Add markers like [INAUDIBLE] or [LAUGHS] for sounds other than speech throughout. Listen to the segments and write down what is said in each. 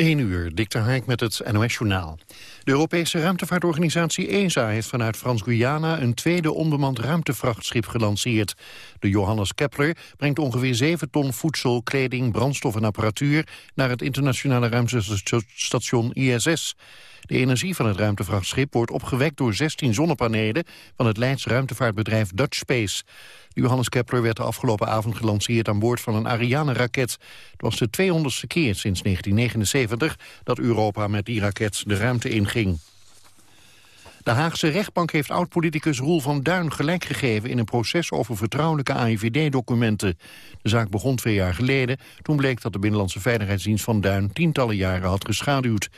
1 uur, Dick Haik met het NOS-journaal. De Europese ruimtevaartorganisatie ESA heeft vanuit Frans-Guyana... een tweede onbemand ruimtevrachtschip gelanceerd. De Johannes Kepler brengt ongeveer 7 ton voedsel, kleding, brandstof en apparatuur... naar het internationale ruimtestation ISS. De energie van het ruimtevrachtschip wordt opgewekt door 16 zonnepanelen... van het Leids ruimtevaartbedrijf Dutch Space. De Johannes Kepler werd de afgelopen avond gelanceerd aan boord van een Ariane-raket. Het was de 200ste keer sinds 1979 dat Europa met die raket de ruimte inging. De Haagse rechtbank heeft oud-politicus Roel van Duin gelijk gegeven in een proces over vertrouwelijke AIVD-documenten. De zaak begon twee jaar geleden. Toen bleek dat de Binnenlandse Veiligheidsdienst van Duin tientallen jaren had geschaduwd.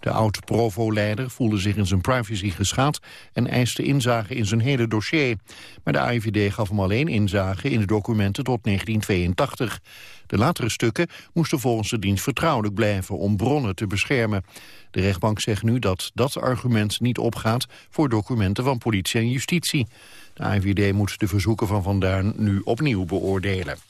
De oud-Provo-leider voelde zich in zijn privacy geschaad en eiste inzage in zijn hele dossier. Maar de AIVD gaf hem alleen inzage in de documenten tot 1982. De latere stukken moesten volgens de dienst vertrouwelijk blijven om bronnen te beschermen. De rechtbank zegt nu dat dat argument niet opgaat voor documenten van politie en justitie. De AIVD moet de verzoeken van Van Duin nu opnieuw beoordelen.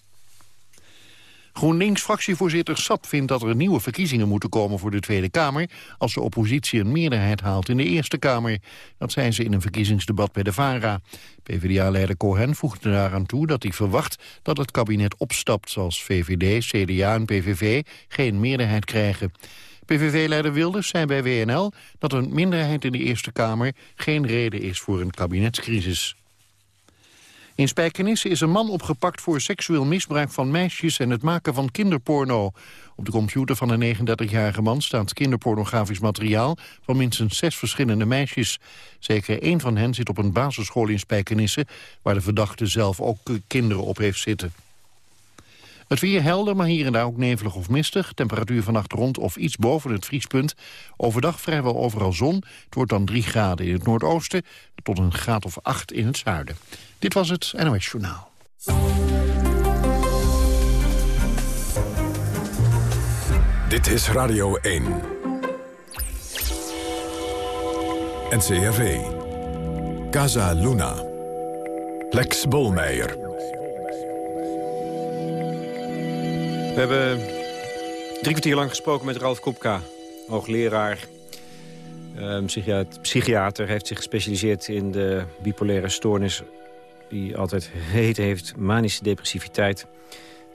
GroenLinks-fractievoorzitter Sap vindt dat er nieuwe verkiezingen moeten komen voor de Tweede Kamer als de oppositie een meerderheid haalt in de Eerste Kamer. Dat zei ze in een verkiezingsdebat bij de VARA. PvdA-leider Cohen voegde daaraan toe dat hij verwacht dat het kabinet opstapt als VVD, CDA en PVV geen meerderheid krijgen. PVV-leider Wilders zei bij WNL dat een minderheid in de Eerste Kamer geen reden is voor een kabinetscrisis. In Spijkenisse is een man opgepakt voor seksueel misbruik van meisjes en het maken van kinderporno. Op de computer van een 39-jarige man staat kinderpornografisch materiaal van minstens zes verschillende meisjes. Zeker één van hen zit op een basisschool in Spijkenisse, waar de verdachte zelf ook kinderen op heeft zitten. Het weer helder, maar hier en daar ook nevelig of mistig. Temperatuur vannacht rond of iets boven het vriespunt. Overdag vrijwel overal zon. Het wordt dan 3 graden in het noordoosten... tot een graad of 8 in het zuiden. Dit was het NOS Journaal. Dit is Radio 1. NCRV. Casa Luna. Lex Bolmeijer. Hebben drie kwartier lang gesproken met Ralf Kopka, hoogleraar. Um, psychiater, heeft zich gespecialiseerd in de bipolaire stoornis... die altijd heet heeft, manische depressiviteit.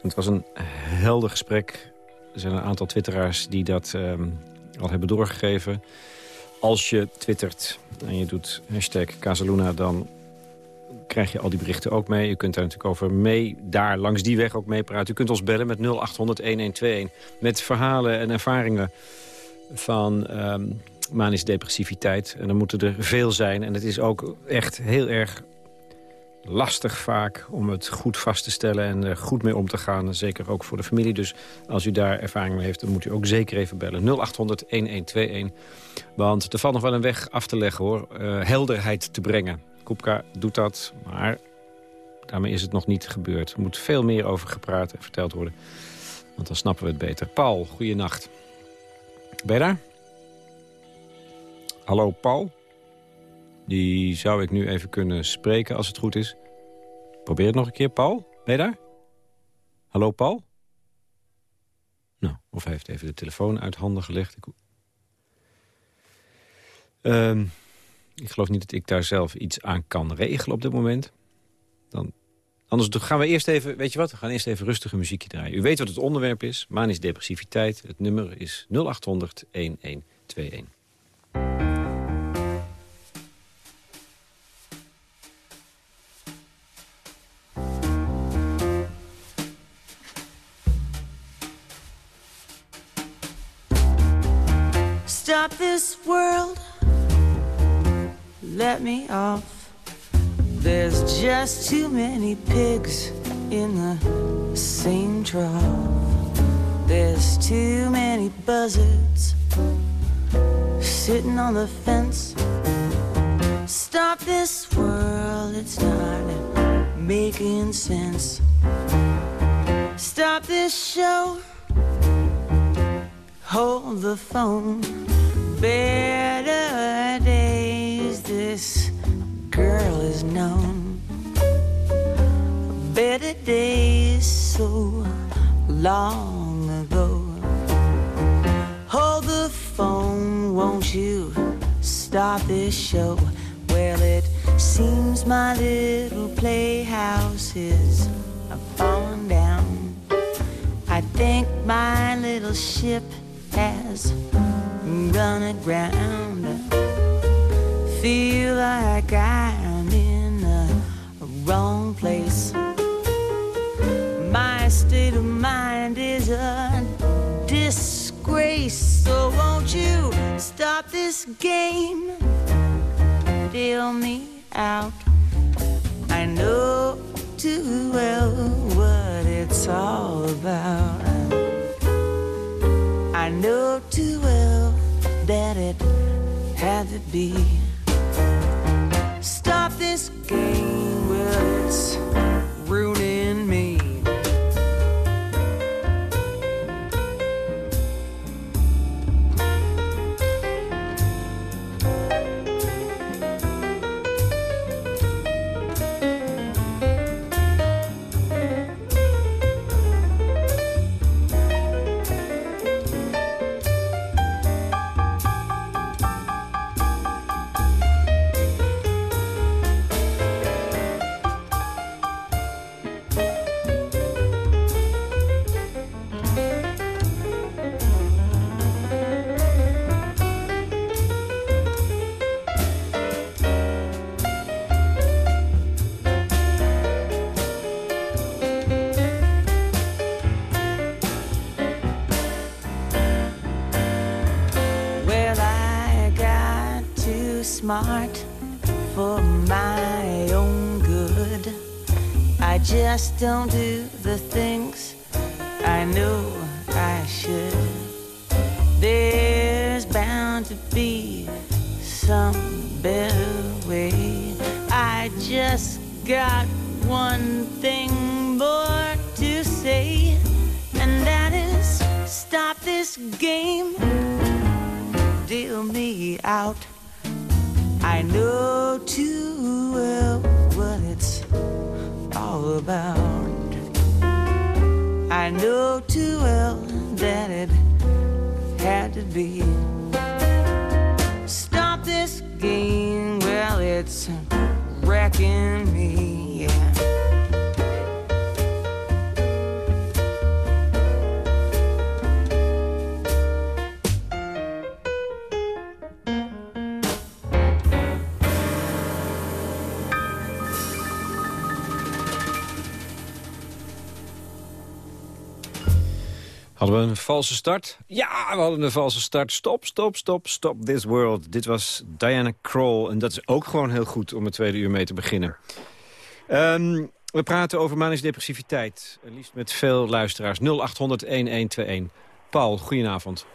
Het was een helder gesprek. Er zijn een aantal twitteraars die dat ehm, al hebben doorgegeven. Als je twittert en je doet hashtag Casaluna... dan krijg je al die berichten ook mee. U kunt daar natuurlijk over mee, daar langs die weg ook mee praten. U kunt ons bellen met 0800-1121 met verhalen en ervaringen van um, manische depressiviteit. En dan moeten er veel zijn. En het is ook echt heel erg lastig vaak om het goed vast te stellen en er goed mee om te gaan. Zeker ook voor de familie. Dus als u daar ervaring mee heeft, dan moet u ook zeker even bellen. 0800-1121. Want er valt nog wel een weg af te leggen hoor. Uh, helderheid te brengen. Koepka doet dat, maar daarmee is het nog niet gebeurd. Er moet veel meer over gepraat en verteld worden. Want dan snappen we het beter. Paul, goeienacht. Ben je daar? Hallo Paul. Die zou ik nu even kunnen spreken als het goed is. Probeer het nog een keer, Paul. Ben je daar? Hallo Paul? Nou, of hij heeft even de telefoon uit handen gelegd. Ik... Um, ik geloof niet dat ik daar zelf iets aan kan regelen op dit moment. Dan, anders gaan we eerst even, weet je wat, we gaan eerst even rustige muziekje draaien. U weet wat het onderwerp is, manisch depressiviteit. Het nummer is 0800 1121. Off. There's just too many pigs in the same trough. There's too many buzzards sitting on the fence. Stop this world, it's not making sense. Stop this show, hold the phone. Better known better days so long ago. Hold the phone, won't you? Stop this show. Well, it seems my little playhouse is falling down. I think my little ship has gone aground. Feel like I'm wrong place. My state of mind is a disgrace. So won't you stop this game? Deal me out. I know too well what it's all about. I know too well that it had to be. Stop this game, words. Had to be. Stop this game, well, it's wrecking me, Hadden we een valse start? Ja, we hadden een valse start. Stop, stop, stop, stop this world. Dit was Diana Kroll. En dat is ook gewoon heel goed om het tweede uur mee te beginnen. Ehm, we praten over manische depressiviteit. Liefst met veel luisteraars. 0800-1121. Paul, goedenavond.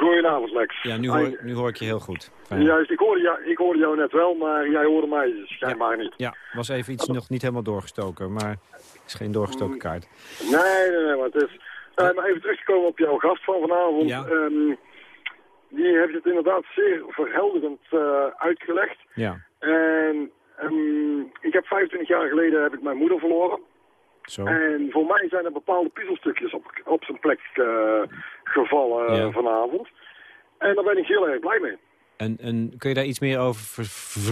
Goedenavond, Lex. Ja, nu hoor, nu hoor ik je heel goed. Fijn. Juist, ik hoorde, jou, ik hoorde jou net wel, maar jij hoorde mij schijnbaar niet. Ja, was even iets nog niet helemaal doorgestoken. Maar het is geen doorgestoken kaart. Nee, nee, nee, maar het is... eh, maar even teruggekomen op jouw gast van vanavond. Ja. Ehm, die heeft het inderdaad zeer verhelderend eh, uitgelegd. Ja, En ehm, ik heb 25 jaar geleden heb ik mijn moeder verloren. zo. En voor mij zijn er bepaalde puzzelstukjes op, op zijn plek eh, gevallen Ja. vanavond. En daar ben ik heel erg blij mee. En, en kun je daar iets meer over ver-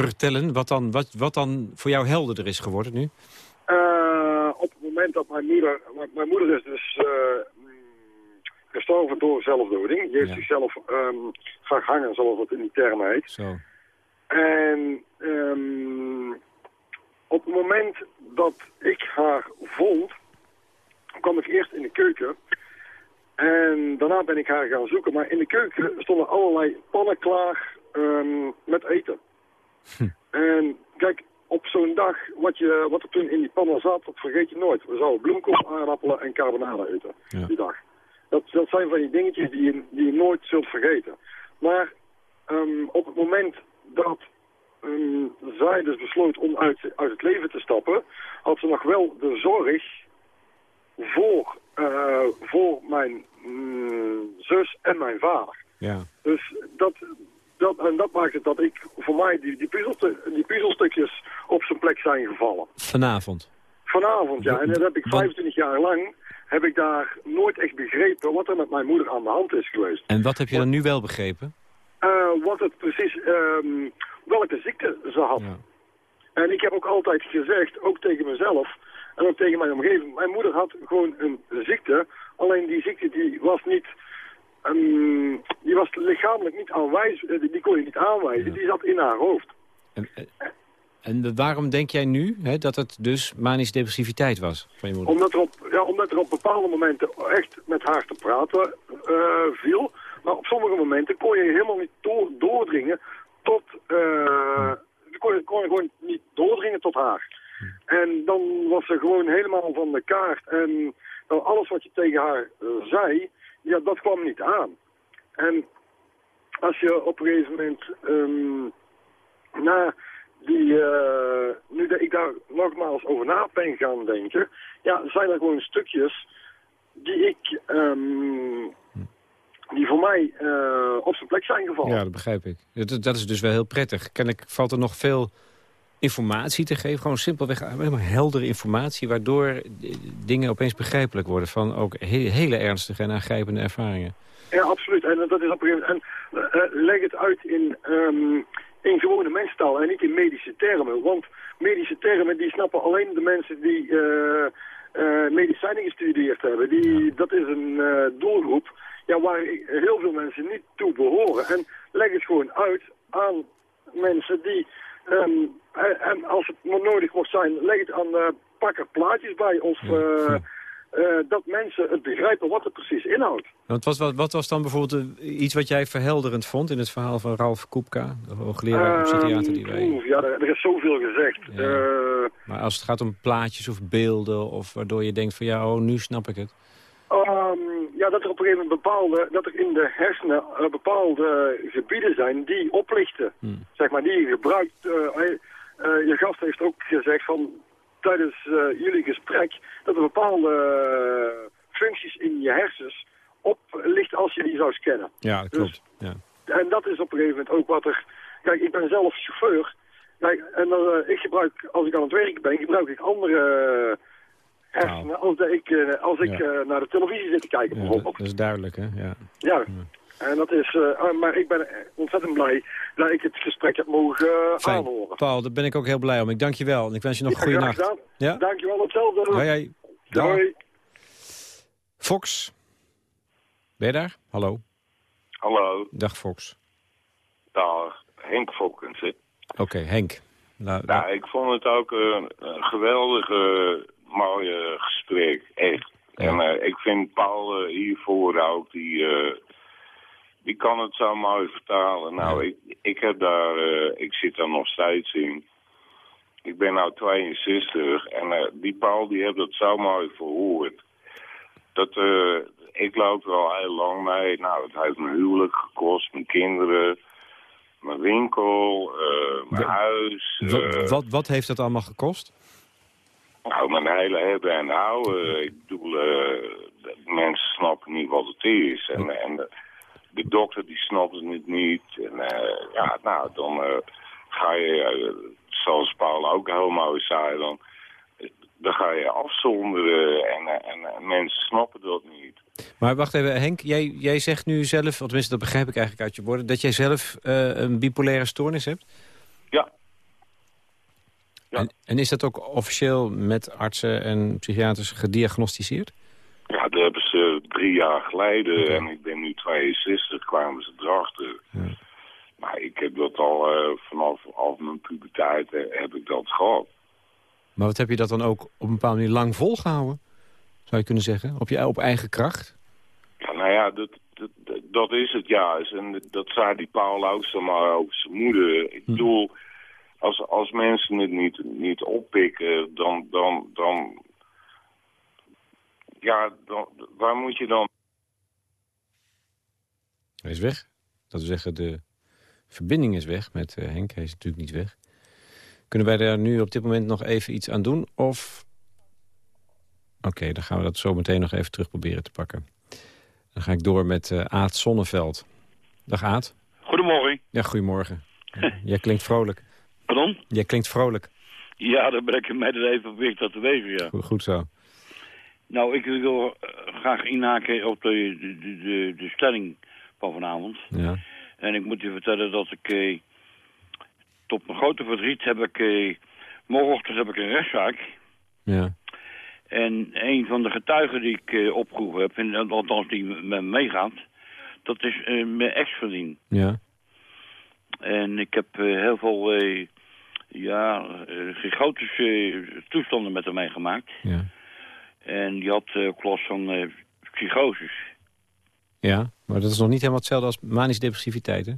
vertellen? Wat dan, wat, wat dan voor jou helderder is geworden nu? Op het moment dat mijn moeder... Mijn, moeder is dus gestorven door zelfdoding. Die heeft Ja. zichzelf ehm verhangen, zoals dat in die termen heet. Zo. En ehm, op het moment dat ik haar vond, kwam ik eerst in de keuken. En daarna ben ik haar gaan zoeken. Maar in de keuken stonden allerlei pannen klaar ehm, met eten. En kijk, op zo'n dag, wat, je, wat er toen in die pannen zat, dat vergeet je nooit. We zouden bloemkool, aardappelen en carbonade eten Ja. die dag. Dat, dat zijn van die dingetjes die je, die je nooit zult vergeten. Maar ehm, op het moment dat ehm, zij dus besloot om uit, uit het leven te stappen, had ze nog wel de zorg voor, eh, voor mijn mm, zus en mijn vader. Ja. Dus dat, dat, en dat maakt het dat ik voor mij die, die, die puzzelstukjes op zijn plek zijn gevallen. Vanavond. Vanavond, ja. En dat heb ik Want- 25 jaar lang heb ik daar nooit echt begrepen wat er met mijn moeder aan de hand is geweest. En wat heb je dan nu wel begrepen? eh, wat het precies, ehm, welke ziekte ze had. Ja. En ik heb ook altijd gezegd, ook tegen mezelf en ook tegen mijn omgeving, mijn moeder had gewoon een ziekte, alleen die ziekte die was niet, ehm, die was lichamelijk niet aanwijs, die kon je niet aanwijzen, die zat in haar hoofd. En, en waarom denk jij nu hè, dat het dus manische depressiviteit was van je moeder? Omdat er op, ja, omdat er op bepaalde momenten echt met haar te praten eh, viel. Maar op sommige momenten kon je helemaal niet door, doordringen tot... eh kon, je, kon je gewoon niet doordringen tot haar. En dan was ze gewoon helemaal van de kaart. En alles wat je tegen haar eh, zei, ja, dat kwam niet aan. En als je op een gegeven moment... ehm, na die, eh, nu dat ik daar nogmaals over na ben gaan denken, ja, zijn er gewoon stukjes die ik, ehm, die voor mij eh, op zijn plek zijn gevallen. Ja, dat begrijp ik. Dat, dat is dus wel heel prettig. Kennelijk valt er nog veel informatie te geven. Gewoon simpelweg helemaal heldere informatie... waardoor eh, dingen opeens begrijpelijk worden... van ook he- hele ernstige en aangrijpende ervaringen. Ja, absoluut. En dat is op een gegeven moment. En leg het uit in, ehm, in gewone mensentaal en niet in medische termen. Want medische termen die snappen alleen de mensen die eh, eh, medicijnen gestudeerd hebben. Die, Dat is een eh, doelgroep ja, waar heel veel mensen niet toe behoren. En leg het gewoon uit aan mensen die... ehm, en- als het maar nodig mocht zijn, leg het aan pak er plaatjes bij. Of dat mensen het begrijpen wat het precies inhoudt. Want wat, wat, wat was dan bijvoorbeeld eh, iets wat jij verhelderend vond... in het verhaal van Ralf Koepka, de hoogleraar en psychiater die wij... Ja, er, er is zoveel gezegd. Ja. Eh, Maar als het gaat om plaatjes of beelden... of waardoor je denkt van ja, oh, nu snap ik het. ehm, ja, dat er op een gegeven moment bepaalde, dat er in de hersenen eh, bepaalde gebieden zijn die oplichten. Hmm. Zeg maar, die je gebruikt. eh, eh, je gast heeft ook gezegd van tijdens eh, jullie gesprek dat er bepaalde eh, functies in je hersens oplicht als je die zou scannen. Ja, dat Dus- klopt. Ja. En dat is op een gegeven moment ook wat er... Kijk, ik ben zelf chauffeur. Kijk, en dan, eh, ik gebruik, als ik aan het werk ben, gebruik ik andere hersenen als, dat ik, als ik Ja. naar de televisie zit te kijken Ja, bijvoorbeeld. dat is duidelijk, hè? Ja. Ja. En dat is, eh, ah, maar ik ben ontzettend blij dat ik het gesprek heb mogen eh, Fijn. aanhoren. Paul, daar ben ik ook heel blij om. Ik dank je wel en ik wens je nog een Ja, goede nacht. Ja? Dankjewel, hetzelfde. Hoi, hoi. Doei. Fox. Ben je daar? Hallo. Hallo, Dag Fox. dag. Henk Fokkens. Oké, Henk. Nou, Nou, ik vond het ook een, een geweldig eh, mooie gesprek, echt. Ja. En eh, ik vind Paul hiervoor ook, die, eh, die kan het zo mooi vertalen. Nou, ik, ik heb daar, eh, ik zit daar nog steeds in. Ik ben nou 62 en eh, die Paul die heeft dat zo mooi verhoord. Dat, eh, ik loop er al heel lang mee. Nou, het heeft mijn huwelijk gekost, mijn kinderen, mijn winkel, mijn huis. wa- eh, wat, wat heeft dat allemaal gekost? nou, mijn hele hebben en houden. Ik bedoel, mensen snappen niet wat het is. En, en de, de dokter die snapt het niet. En eh, ja, nou, dan eh, ga je, eh, zoals Paul ook mooi zei, dan, dan ga je afzonderen. En, en mensen snappen dat niet. Maar wacht even, Henk, jij, jij zegt nu zelf, tenminste dat begrijp ik eigenlijk uit je woorden... dat jij zelf een bipolaire stoornis hebt? Ja, Ja. En, en is dat ook officieel met artsen en psychiaters gediagnosticeerd? ja, ze drie jaar geleden. En ik ben nu 62, kwamen ze erachter. Ja. Maar ik heb dat al eh, vanaf af mijn puberteit eh, heb ik dat gehad. Maar wat heb je dat dan ook op een bepaalde manier lang volgehouden? Zou je kunnen zeggen? Op, je, op eigen kracht? Ja, nou ja, dat, dat, dat- is het juist. En dat zei die Paul ook zo maar over zijn moeder. Ik bedoel, als, als mensen het niet, niet oppikken, dan, dan, dan... Ja, dan, waar moet je dan... Hij is weg. Dat wil zeggen, de verbinding is weg met eh, Henk. Hij is natuurlijk niet weg. Kunnen wij daar nu op dit moment nog even iets aan doen? Of... Oké, dan gaan we dat zo meteen nog even terug proberen te pakken. Dan ga ik door met eh Aad Sonneveld. Dag Aad. Goedemorgen. Ja, goedemorgen. [LAUGHS] Jij klinkt vrolijk. Pardon? Jij klinkt vrolijk. Ja, dan ben ik mij er even op weg dat te wegen, ja. Goed, goed zo. Nou, ik wil eh, graag inhaken op de, de, de, de, de stelling van vanavond. Ja. En ik moet u vertellen dat ik... eh, tot mijn grote verdriet heb ik... eh, morgenochtend heb ik een rechtszaak. Ja. En een van de getuigen die ik eh, opgeroepen heb... En, althans die met me meegaat... Dat is eh, mijn ex-vriendin. Ja. En ik heb heel veel... ja, gigantische toestanden met hem meegemaakt. Ja. En die had eh, ook last van eh psychoses. Ja, maar dat is nog niet helemaal hetzelfde als manische depressiviteit, hè?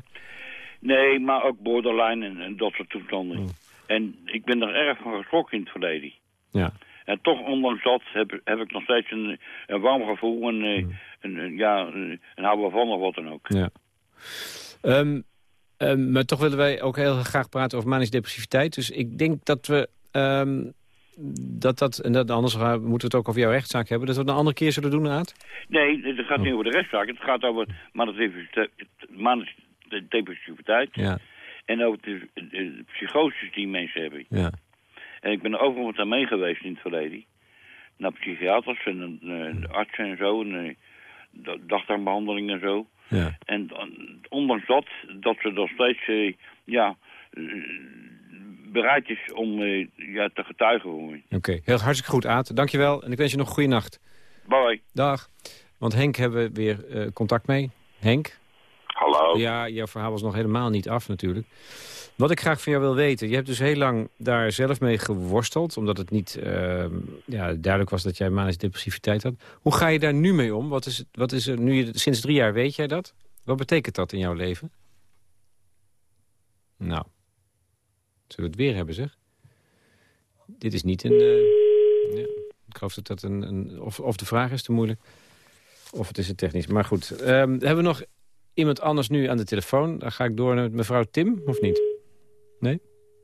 Nee, maar ook borderline en, en dat soort toestanden. Oh. En ik ben er erg van geschrokken in het verleden. Ja. En toch, ondanks dat, heb, heb ik nog steeds een, een warm gevoel. En, eh, een, een- ja, een, een houden van of wat dan ook. Ja. Ehm, ehm, maar toch willen wij ook heel graag praten over manische depressiviteit. Dus ik denk dat we... ehm, dat dat, en dat, anders moeten we het ook over jouw rechtszaak hebben. Dat we het een andere keer zullen doen, Aad? Nee, het gaat niet over de rechtszaak. Het gaat over manische manische depressiviteit. Ja, En over de, de psychoses die mensen hebben. ja. En ik ben er overal met aan mee geweest in het verleden. Naar psychiaters en eh, artsen en zo. En dagdarmbehandeling en zo. ja. En dan- ondanks dat, dat ze nog steeds eh, ja, eh, bereid is om eh, ja, te getuigen. Oké, heel hartstikke goed, Aad. Dankjewel en ik wens je nog een goede nacht. Bye. Dag. Want Henk hebben we weer eh, contact mee. Henk? Hallo. Ja, jouw verhaal was nog helemaal niet af natuurlijk. Wat ik graag van jou wil weten... je hebt dus heel lang daar zelf mee geworsteld... omdat het niet ehm, ja, duidelijk was dat jij manische depressiviteit had. Hoe ga je daar nu mee om? Wat is, het, wat is er nu? Sinds drie jaar weet jij dat? Wat betekent dat in jouw leven? Nou, zullen we het weer hebben, zeg? Dit is niet een... eh, ja, ik geloof dat dat een... een of, of de vraag is te moeilijk... Of het is het technisch. Maar goed, Ehm, hebben we nog iemand anders nu aan de telefoon? Dan ga ik door met mevrouw Tim, of niet? Nee?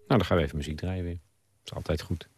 Nou, dan gaan we even muziek draaien weer. Dat is altijd goed.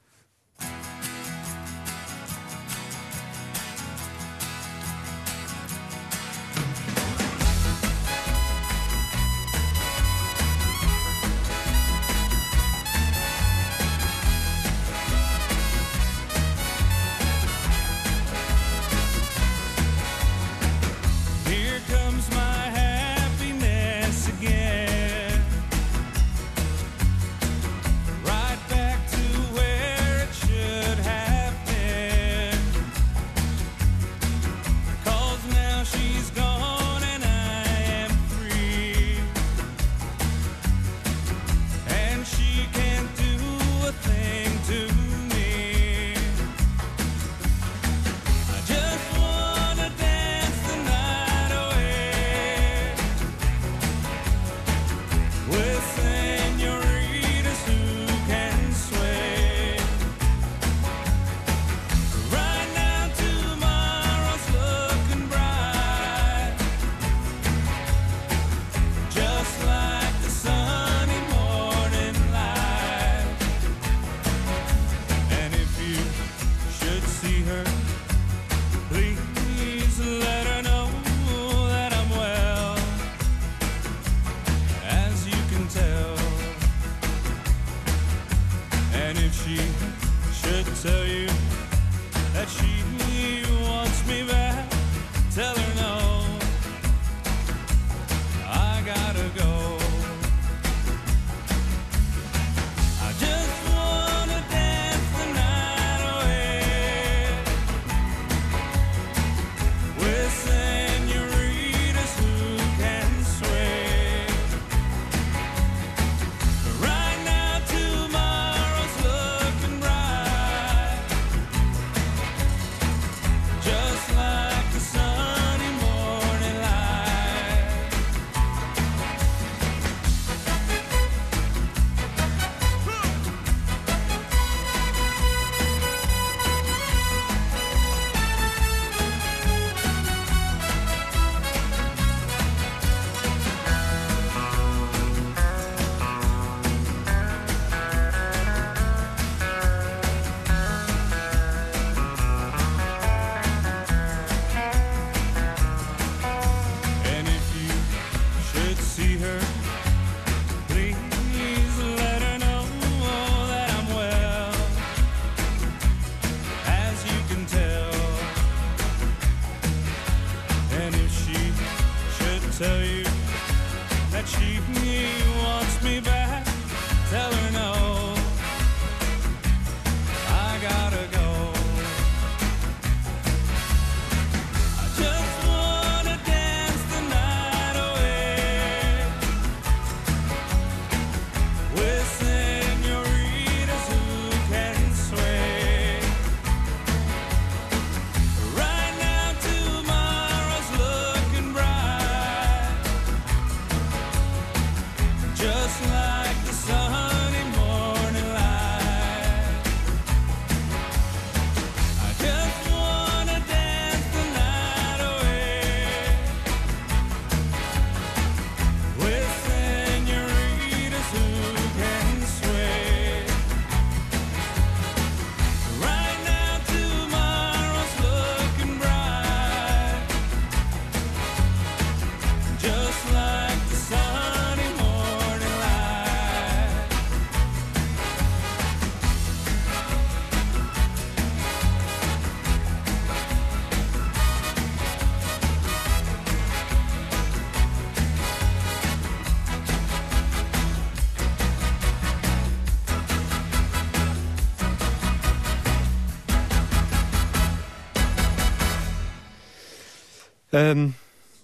Ehm,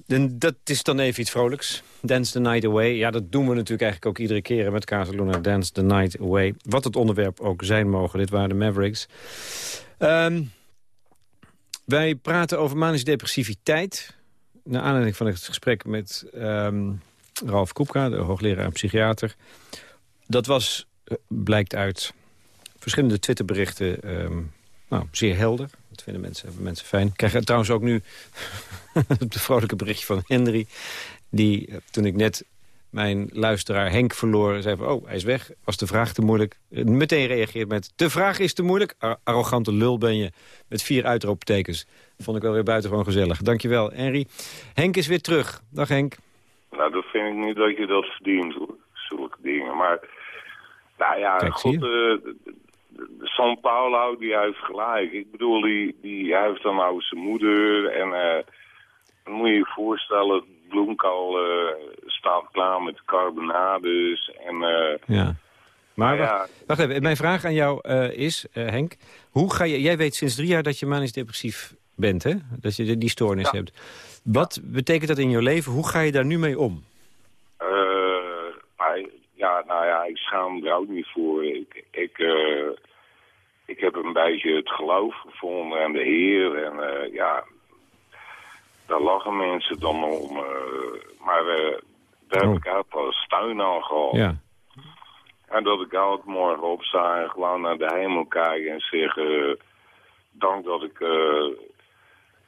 en dat is dan even iets vrolijks. Dance the Night Away. Ja, dat doen we natuurlijk eigenlijk ook iedere keer met Casaluna. Dance the Night Away. Wat het onderwerp ook zijn mogen. Dit waren de Mavericks. Ehm, wij praten over manische depressiviteit. Naar aanleiding van het gesprek met ehm, Ralf Koepka, de hoogleraar en psychiater. Dat was, eh, blijkt uit verschillende Twitterberichten, ehm, nou, zeer helder. Dat vinden mensen, mensen fijn. Ik krijg trouwens ook nu [LAUGHS] het vrolijke berichtje van Henry. Die, eh, toen ik net mijn luisteraar Henk verloor, zei van... oh, hij is weg, was de vraag te moeilijk. Eh, Meteen reageert met, de vraag is te moeilijk. Ar- arrogante lul ben je, met vier uitroeptekens. Vond ik wel weer buitengewoon gezellig. Dankjewel, Henry. Henk is weer terug. Dag Henk. Nou, dat vind ik niet dat je dat verdient, hoor. Zulke dingen. Maar, nou ja, Kijk, god, San Paulo, die heeft gelijk. Ik bedoel, die, die heeft dan nou zijn moeder en... eh, dan moet je je voorstellen, bloemkool eh, staat klaar met carbonades en... eh, Ja. Maar Nou ja. wacht, wacht even, mijn vraag aan jou is, Henk... Hoe ga je, jij weet sinds drie jaar dat je manisch depressief bent, hè? Dat je die stoornis Ja. hebt. Wat betekent dat in je leven? Hoe ga je daar nu mee om? Ja, nou ja, ik schaam me er ook niet voor. Ik, ik, ik heb een beetje het geloof gevonden aan de Heer. En eh, ja, daar lachen mensen dan om. eh, maar eh, daar Oh. heb ik ook wel steun aan gehad. Ja. En dat ik altijd morgen opsta en gewoon naar de hemel kijk en zeg... dank dat ik,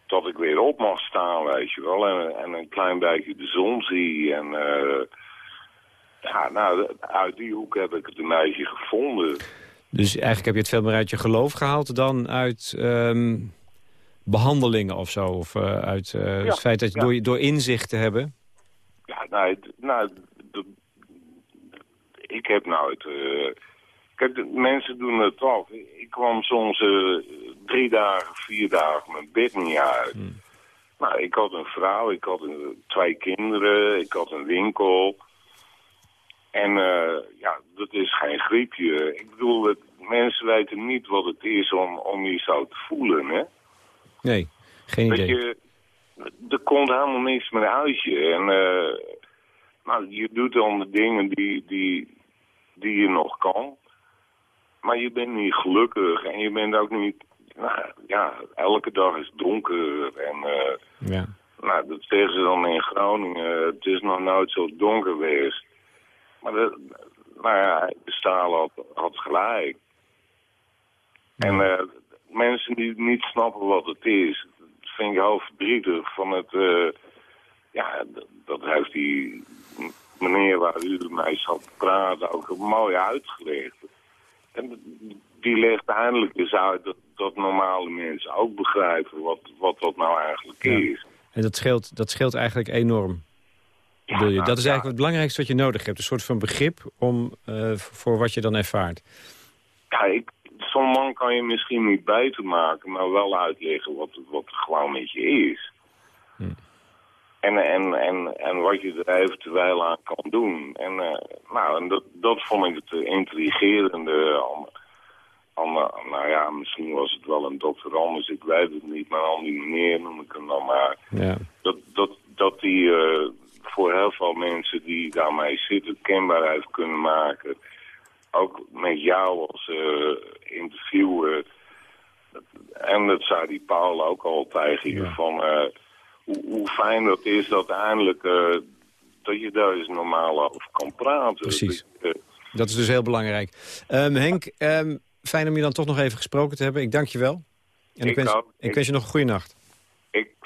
dat ik weer op mag staan, weet je wel. En, en een klein beetje de zon zie. En ja, nou, uit die hoek heb ik het een beetje gevonden. Dus eigenlijk heb je het veel meer uit je geloof gehaald dan uit ehm, behandelingen of zo? Of eh, uit eh, Ja, het feit dat je ja. door, door inzicht te hebben? Ja, nou, nou ik heb nooit... eh, kijk, de mensen doen het toch. Ik kwam soms eh, drie dagen, vier dagen mijn bed niet uit. Nou, ik had een vrouw, ik had een, twee kinderen, ik had een winkel. En eh, ja, dat is geen griepje. Ik bedoel, het, mensen weten niet wat het is om, om je zo te voelen, hè. Nee, geen idee. je, er komt helemaal niks meer uit je. En eh, nou, je doet dan de dingen die, die, die je nog kan. Maar je bent niet gelukkig en je bent ook niet... Nou, ja, elke dag is donker en... eh, Ja. nou, dat zeggen ze dan in Groningen. Het is nog nooit zo donker geweest. Maar nou ja, de staal had, had gelijk. En eh, mensen die niet snappen wat het is, vind ik heel verdrietig. Van het, eh, ja, dat heeft die meneer waar u mee zat te praten ook mooi uitgelegd. En die legt eindelijk eens uit dat, dat normale mensen ook begrijpen wat, wat dat nou eigenlijk Ja. is. En dat scheelt, dat scheelt eigenlijk enorm. Je? nou, dat is ja. eigenlijk het belangrijkste wat je nodig hebt. Een soort van begrip om, eh, voor wat je dan ervaart. Ja, ik, zo'n man kan je misschien niet beter maken, maar wel uitleggen wat, wat er gewoon met je is. En, en, en, en wat je er eventueel aan kan doen. En, eh, nou, en dat, dat vond ik het intrigerende. Aan, aan, nou ja, misschien was het wel een dokter anders, ik weet het niet. Maar aan die meneer noem ik hem dan maar. Ja. Dat, dat, dat die eh, voor heel veel mensen die daarmee zitten kenbaar heeft kunnen maken. Ook met jou als eh, interviewer. En dat zei die Paul ook al tegen je. Van, eh, hoe, hoe fijn dat is dat eindelijk... eh, dat je daar eens normaal over kan praten. Precies. Dat, Dat is dus heel belangrijk. Ehm, Henk, ehm, fijn om je dan toch nog even gesproken te hebben. Ik dank je wel. En ik, Ik wens, Ik- wens je nog een goede nacht.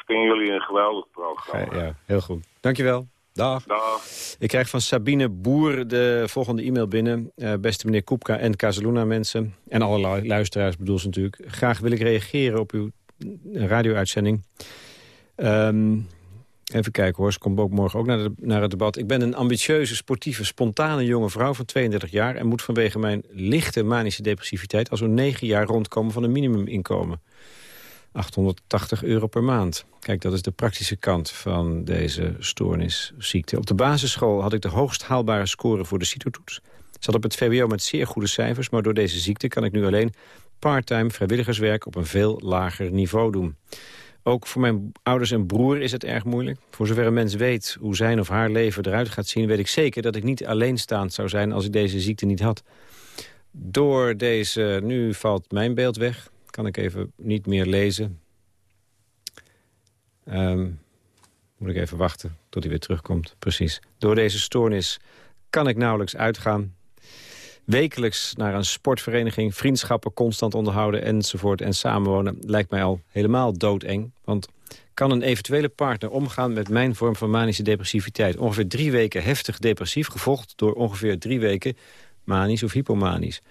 Ik vind jullie een geweldig programma. Ja, heel goed. Dank je wel. Dag. Dag. Ik krijg van Sabine Boer de volgende e-mail binnen. Eh, beste meneer Koepka en Casaluna mensen. En alle lu- luisteraars bedoel ze natuurlijk. Graag wil ik reageren op uw radio-uitzending. Ehm, even kijken hoor, ze komt ook morgen ook naar, de, naar het debat. Ik ben een ambitieuze, sportieve, spontane jonge vrouw van 32 jaar... en moet vanwege mijn lichte manische depressiviteit... al zo'n 9 jaar rondkomen van een minimuminkomen. 880 euro per maand. Kijk, dat is de praktische kant van deze stoornisziekte. Op de basisschool had ik de hoogst haalbare score voor de CITO-toets. Zat op het VWO met zeer goede cijfers... maar door deze ziekte kan ik nu alleen parttime vrijwilligerswerk... op een veel lager niveau doen. Ook voor mijn ouders en broer is het erg moeilijk. Voor zover een mens weet hoe zijn of haar leven eruit gaat zien... weet ik zeker dat ik niet alleenstaand zou zijn als ik deze ziekte niet had. Door deze... Nu valt mijn beeld weg. Kan ik even niet meer lezen. Ehm, moet ik even wachten tot hij weer terugkomt. Precies. Door deze stoornis kan ik nauwelijks uitgaan. Wekelijks naar een sportvereniging, vriendschappen constant onderhouden enzovoort en samenwonen lijkt mij al helemaal doodeng. Want kan een eventuele partner omgaan met mijn vorm van manische depressiviteit? Ongeveer drie weken heftig depressief, gevolgd door ongeveer drie weken manisch of hypomanisch.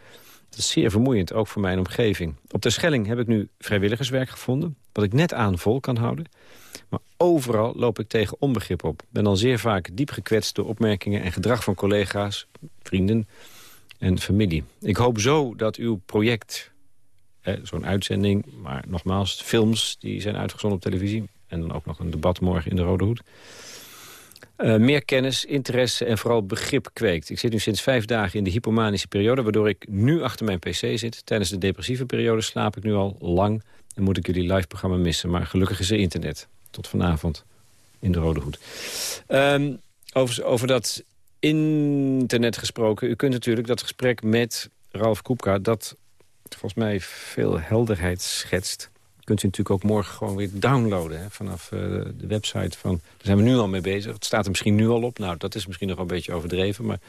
Dat is zeer vermoeiend, ook voor mijn omgeving. Op de Schelling heb ik nu vrijwilligerswerk gevonden... wat ik net aan vol kan houden. Maar overal loop ik tegen onbegrip op. Ben dan zeer vaak diep gekwetst door opmerkingen en gedrag van collega's, vrienden en familie. Ik hoop zo dat uw project, zo'n uitzending... maar nogmaals, films die zijn uitgezonden op televisie... en dan ook nog een debat morgen in de Rode Hoed... eh, meer kennis, interesse en vooral begrip kweekt. Ik zit nu sinds vijf dagen in de hypomanische periode... waardoor ik nu achter mijn pc zit. Tijdens de depressieve periode slaap ik nu al lang... en moet ik jullie live programma missen. Maar gelukkig is er internet. Tot vanavond in de Rode Hoed. Ehm, over, over dat internet gesproken. U kunt natuurlijk dat gesprek met Ralf Koepka... dat volgens mij veel helderheid schetst... kunt u natuurlijk ook morgen gewoon weer downloaden... Hè, vanaf eh, de website van... Daar zijn we nu al mee bezig. Het staat er misschien nu al op. Nou, dat is misschien nog een beetje overdreven. Maar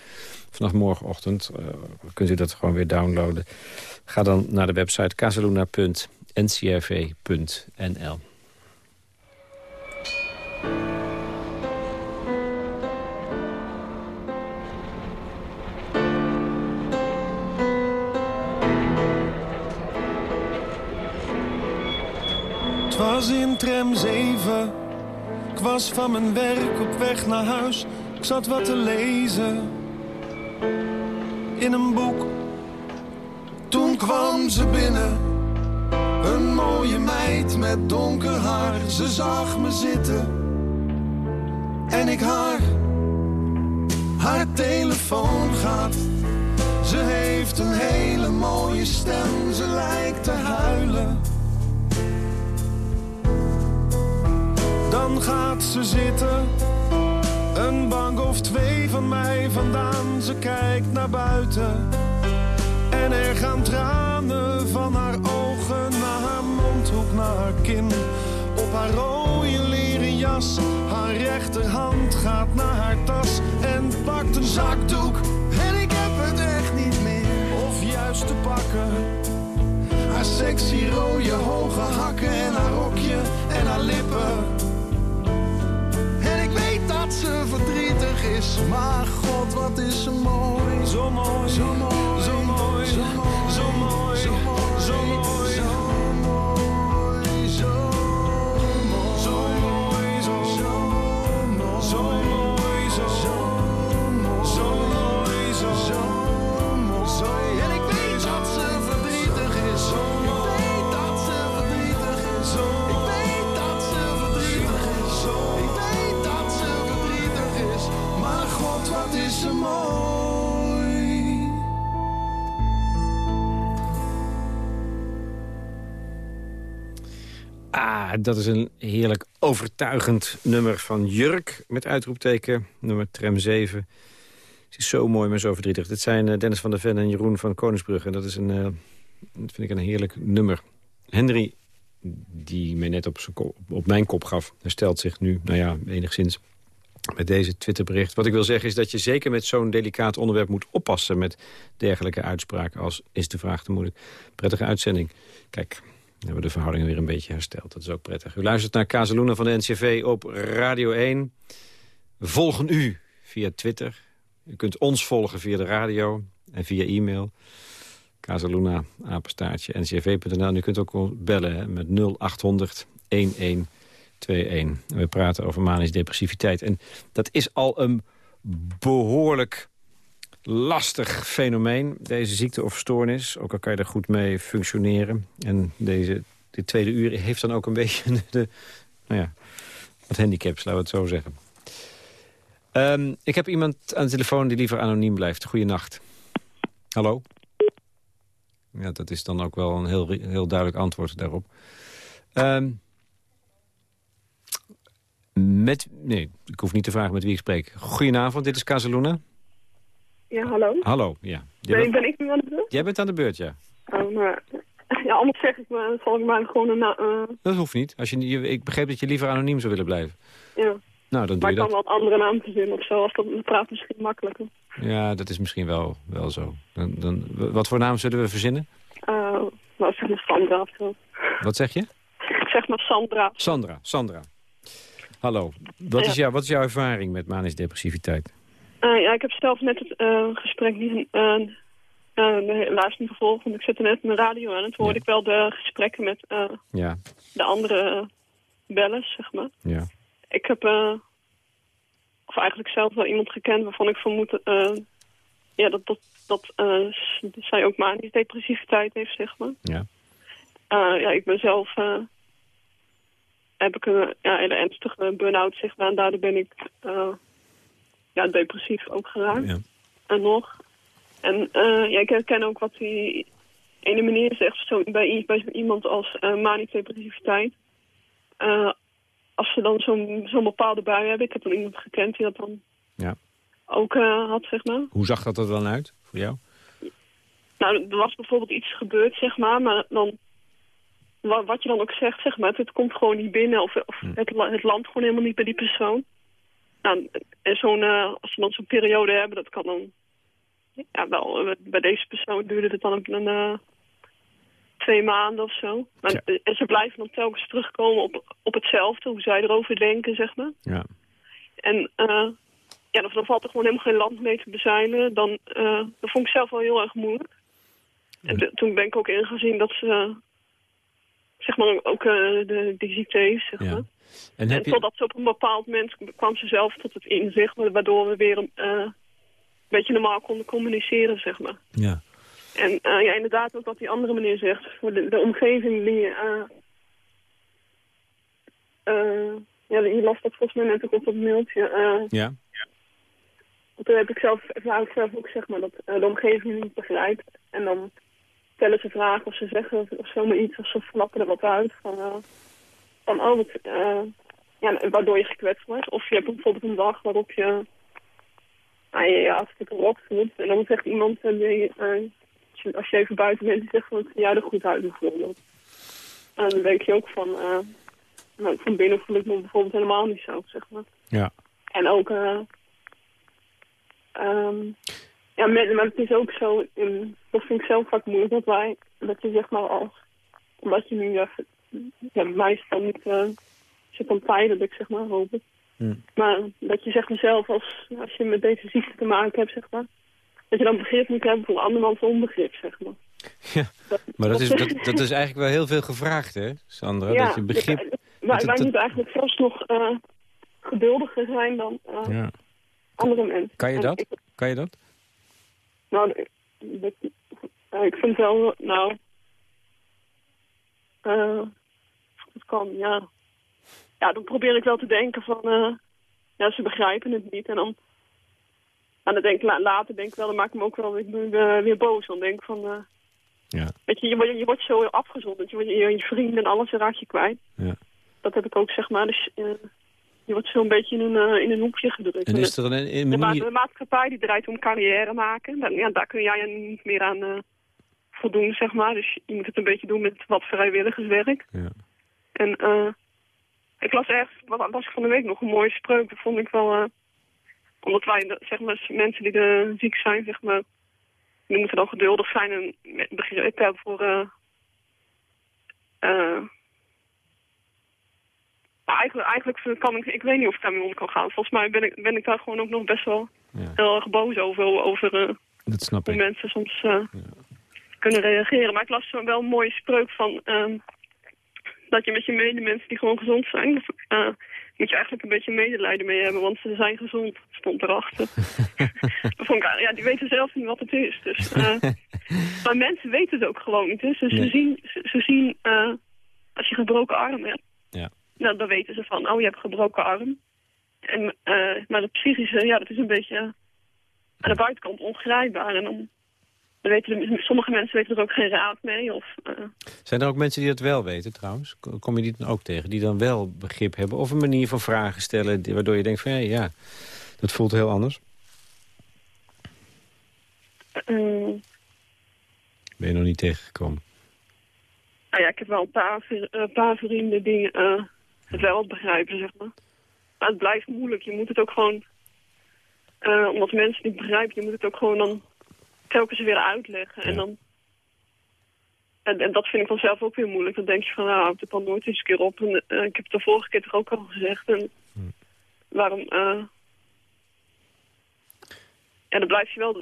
vanaf morgenochtend eh, kunt u dat gewoon weer downloaden. Ga dan naar de website casaluna.ncrv.nl. was in tram 7. Ik was van mijn werk op weg naar huis. Ik zat wat te lezen. In een boek. Toen kwam ze binnen. Een mooie meid met donker haar. Ze zag me zitten. En ik haar. Haar telefoon gaat. Ze heeft een hele mooie stem. Ze lijkt te huilen. Dan gaat ze zitten, een bank of twee van mij vandaan. Ze kijkt naar buiten en er gaan tranen van haar ogen naar haar mondhoek, naar haar kin. Op haar rode leren jas, haar rechterhand gaat naar haar tas en pakt een zakdoek. En ik heb het echt niet meer, of juist te pakken. Haar sexy rode hoge hakken en haar rokje en haar lippen. Dat ze verdrietig is, maar god wat is ze mooi, zo mooi, zo mooi, zo mooi, zo mooi, zo mooi, zo mooi, zo mooi, wat is ze mooi. Ah, dat is een heerlijk overtuigend nummer van Jurk... met uitroepteken, nummer tram 7. Het is zo mooi, maar zo verdrietig. Dit zijn eh, Dennis van der Ven en Jeroen van Koningsbrugge. Dat, is een, eh, dat vind ik een heerlijk nummer. Henry, die mij net op, op mijn kop gaf... herstelt zich nu, nou ja, enigszins met deze Twitterbericht. Wat ik wil zeggen is dat je zeker met zo'n delicaat onderwerp moet oppassen... met dergelijke uitspraken als is de vraag te moeilijk. Prettige uitzending. Kijk, dan hebben we de verhoudingen weer een beetje hersteld. Dat is ook prettig. U luistert naar Kazeluna van de NCV op Radio 1. We volgen u via Twitter. U kunt ons volgen via de radio en via e-mail. Kazeluna, apenstaartje, ncv.nl. U kunt ook bellen hè, met 0800 1121. We praten over manisch depressiviteit. En dat is al een behoorlijk lastig fenomeen, deze ziekte of stoornis. Ook al kan je er goed mee functioneren. En deze, dit tweede uur heeft dan ook een [LAUGHS] beetje de, nou ja, wat handicaps, laten we het zo zeggen. Ehm, ik heb iemand aan de telefoon die liever anoniem blijft. Goeienacht. Hallo? Ja, dat is dan ook wel een heel, heel duidelijk antwoord daarop. Ehm, met, nee, ik hoef niet te vragen met wie ik spreek. Goedenavond, dit is Casaluna. Ja, hallo. Hallo, ja. Jij Ben, bent, ben ik nu aan de beurt? jij bent aan de beurt, ja. Oh, maar... Ja, anders zeg ik maar, zal ik maar gewoon een... na- eh, Dat hoeft niet. Als je, ik begreep dat je liever anoniem zou willen blijven. ja. Nou, dan doe Maar je ik kan wel een andere naam verzinnen of zo, als dat dan praat misschien makkelijker. Ja, dat is misschien wel, wel zo. Dan, dan, wat voor naam zullen we verzinnen? Eh nou, zeg maar Sandra of zo. Wat zeg je? [LAUGHS] Zeg maar Sandra. Sandra, Sandra. Hallo. Wat, Ja. is, jou, wat is jouw ervaring met manisch depressiviteit? Eh, ja, ik heb zelf net het eh, gesprek niet, nee, helaas niet gevolgd, want ik zette net mijn radio aan. En toen hoorde Ja. ik wel de gesprekken met Ja, de andere bellers, zeg maar. ja. Ik heb, of eigenlijk zelf wel iemand gekend waarvan ik vermoed ja, dat, dat, zij ook manisch depressiviteit heeft, zeg maar. Ja. Ja, ik ben zelf, heb ik een ja, hele ernstige burn-out, zeg maar. En daardoor ben ik eh, ja, depressief ook geraakt. Ja. En nog. En eh, ja, ik herken ook wat die ene meneer zegt zo, bij, bij iemand als uh, manisch depressiviteit. Eh, als ze dan zo'n zo'n bepaalde bui hebben. Ik heb dan iemand gekend die dat dan Ja. ook eh, had, zeg maar. Hoe zag dat er dan uit voor jou? Nou, er was bijvoorbeeld iets gebeurd, zeg maar, maar dan... wa- Wat je dan ook zegt, zeg maar, het komt gewoon niet binnen of, of het, la- het landt gewoon helemaal niet bij die persoon. Nou, en zo'n, eh, als ze dan zo'n periode hebben, dat kan dan... Ja, wel, eh, bij deze persoon duurde het dan een, een, eh, twee maanden of zo. Maar, en ze blijven dan telkens terugkomen op, op hetzelfde, hoe zij erover denken, zeg maar. Ja. En eh, ja, dan, dan valt er gewoon helemaal geen land mee te bezeilen. Dan, dat vond ik zelf wel heel erg moeilijk. En toen ben ik ook ingezien dat ze, zeg maar, ook eh, de, die ziekte heeft, zeg Ja. maar. En En heb je... totdat ze op een bepaald moment kwam ze zelf tot het inzicht, wa- waardoor we weer eh, een beetje normaal konden communiceren, zeg maar. Ja. En eh, ja, inderdaad ook wat die andere meneer zegt, voor de, de omgeving die... eh, ja, je las dat volgens mij net ook op dat mailtje. Ja. toen heb ik zelf, ervaar ik zelf ook, zeg maar, dat de omgeving niet begrijpt. En dan stellen ze vragen of ze zeggen of, zomaar iets, of ze flappen er wat uit van, eh, van oh, wat, eh, ja, waardoor je gekwetst wordt. Of je hebt bijvoorbeeld een dag waarop je, nou, je je hartstikke rot voelt. En dan zegt iemand, eh, die, als, je, even buiten bent, die zegt van, ja, er goed uit bijvoorbeeld. En dan denk je ook van, nou, van binnen voel ik me bijvoorbeeld helemaal niet zo, zeg maar. Ja. En ook, eh ehm, ja, maar het is ook zo, in, dat vind ik zelf vaak moeilijk, dat wij, dat je zeg maar als, omdat je nu, ja, ja dan niet, eh zit dan tijdelijk, zeg maar, hoop ik. Hm. Maar dat je zeg maar zelf, als, als je met deze ziekte te maken hebt, zeg maar, dat je dan begrip moet hebben voor andermans onbegrip, zeg maar. Ja. Maar dat is, dat, dat is eigenlijk wel heel veel gevraagd, hè, Sandra? dat je begrip... wij, wij moeten eigenlijk zelfs nog eh, geduldiger zijn dan eh, Ja. andere mensen. Kan je dat? ik- Kan je dat? Nou, dat- eh, ik vind wel, nou, eh, het kan, ja. Ja, dan probeer ik wel te denken van, eh, ja, ze begrijpen het niet. En dan, Maar dan denk ik la- later denk ik wel, dan maak ik me ook wel weer, boos. Dan denk ik van, Ja. weet je, je, wordt- je wordt zo afgezonderd. Je wordt je, je vrienden en alles raak je kwijt. Ja. Dat heb ik ook, zeg maar. Dus je wordt zo een beetje in een, eh, in een hoekje gedrukt. En is er een, een de, ma- manier... de maatschappij die draait om carrière maken. Dan, ja, daar kun jij niet meer aan eh, voldoen, zeg maar. Dus je moet het een beetje doen met wat vrijwilligerswerk. Ja. En eh, ik las ergens, wat was ik van de week nog een mooie spreuk. Dat vond ik wel, omdat wij, zeg maar, mensen die de ziek zijn, zeg maar, die moeten dan geduldig zijn en begrip hebben voor, eh, eh, maar eigenlijk, eigenlijk kan ik, ik weet niet of ik daarmee om kan gaan. Volgens mij ben ik, ben ik daar gewoon ook nog best wel Ja. heel erg boos over, over eh, Dat snap hoe ik. mensen soms eh, kunnen reageren. Maar ik las zo wel een mooie spreuk van ehm, dat je met je medemensen die gewoon gezond zijn, eh, moet je eigenlijk een beetje medelijden mee hebben, want ze zijn gezond, stond erachter. [LAUGHS] Dat vond ik, ja, die weten zelf niet wat het is. Dus, [LAUGHS] maar mensen weten het ook gewoon niet. Hè. Ze, zien, ze, ze zien als je gebroken arm hebt, Ja. Nou, dan weten ze van, oh, je hebt gebroken arm. En, eh, maar het psychische, ja, dat is een beetje aan de buitenkant ongrijpbaar. En dan, dan weten de, sommige mensen weten er ook geen raad mee. Of, eh, Zijn er ook mensen die dat wel weten trouwens? Ko- Kom je die dan ook tegen? Die dan wel begrip hebben? Of een manier van vragen stellen... die- waardoor je denkt van ja, ja dat voelt heel anders? eh, Ben je nog niet tegengekomen? nou ja, ik heb wel een paar, een paar vrienden die eh, het wel begrijpen, zeg maar. Maar het blijft moeilijk. Je moet het ook gewoon... eh, omdat mensen het niet begrijpen, je moet het ook gewoon dan telkens weer uitleggen. En dan... En, en dat vind ik dan zelf ook weer moeilijk. Dan denk je van, nou, houd het dan nooit eens een keer op. En, eh, ik heb het de vorige keer toch ook al gezegd. En waarom... eh ja, dan blijf je wel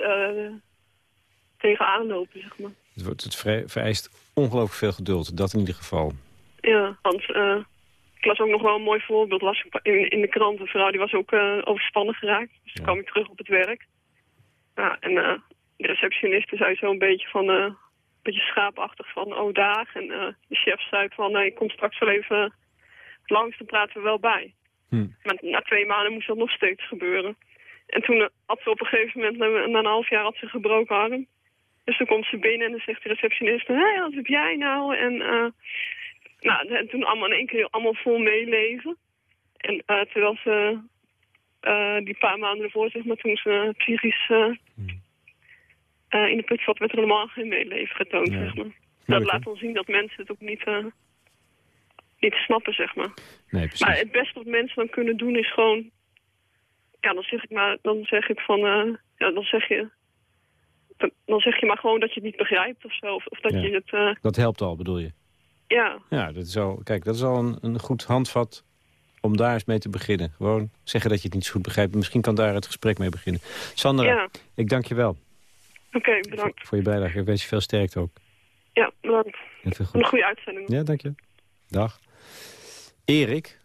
tegenaan lopen, zeg maar. Het, wordt, het vereist ongelooflijk veel geduld. Dat in ieder geval. Ja, want ik las ook nog wel een mooi voorbeeld. Las ik in, in de krant een vrouw die was ook eh, overspannen geraakt. Dus toen kwam ik terug op het werk. Ja, en eh, de receptioniste zei zo een beetje van... eh, een beetje schaapachtig van, oh dag. En de chef zei van, nee, ik kom straks wel even langs, dan praten we wel bij. Hm. Maar na twee maanden moest dat nog steeds gebeuren. En toen had ze op een gegeven moment, na, na een half jaar, had ze een gebroken arm. Dus toen komt ze binnen en dan zegt de receptioniste, hé, wat heb jij nou? En nou, en toen allemaal in één keer allemaal vol meeleven. En eh, terwijl ze eh, die paar maanden ervoor, zeg maar, toen ze psychisch eh, eh, in de put zat, werd er helemaal geen medeleven getoond, Ja. zeg maar. Dat laat wel zien dat mensen het ook niet, niet snappen, zeg maar. Nee, precies. Maar het beste wat mensen dan kunnen doen is gewoon... Ja, dan zeg ik maar, dan zeg ik van... ja, dan zeg je... Dan, dan zeg je maar gewoon dat je het niet begrijpt of zo. Of, of dat Ja. je het... Dat helpt al, bedoel je? Ja, Ja, dat is al, kijk, dat is al een, een goed handvat om daar eens mee te beginnen. Gewoon zeggen dat je het niet zo goed begrijpt. Misschien kan daar het gesprek mee beginnen. Sandra, ja. ik dank je wel Oké, bedankt. voor je bijdrage. Ik wens je veel sterkte ook. Ja, bedankt. En veel Een goed. goede uitzending. Ja, dank je. Dag. Erik,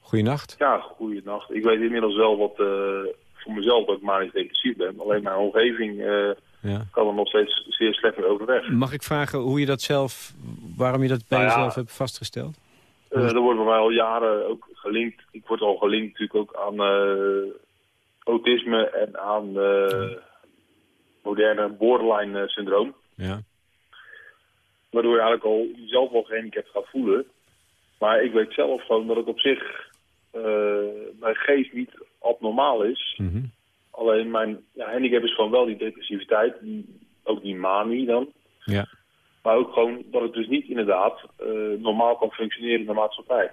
goeienacht. Ja, goeienacht. Ik weet inmiddels wel wat eh, voor mezelf dat ik manisch depressief ben. Alleen mijn omgeving eh, Ja. kan er nog steeds zeer slecht mee overweg. Mag ik vragen hoe je dat zelf, waarom je dat bij Nou ja. jezelf hebt vastgesteld? Eh er wordt bij mij al jaren ook gelinkt. Ik word al gelinkt natuurlijk ook aan eh, autisme en aan eh, moderne borderline syndroom. Ja. Waardoor je eigenlijk al zelf wel gehandicapt gaat voelen. Maar ik weet zelf gewoon dat het op zich mijn geest niet abnormaal is. Mhm. Alleen mijn ja, handicap is gewoon wel die depressiviteit, ook die manie dan. Ja. Maar ook gewoon dat ik dus niet inderdaad eh, normaal kan functioneren in de maatschappij.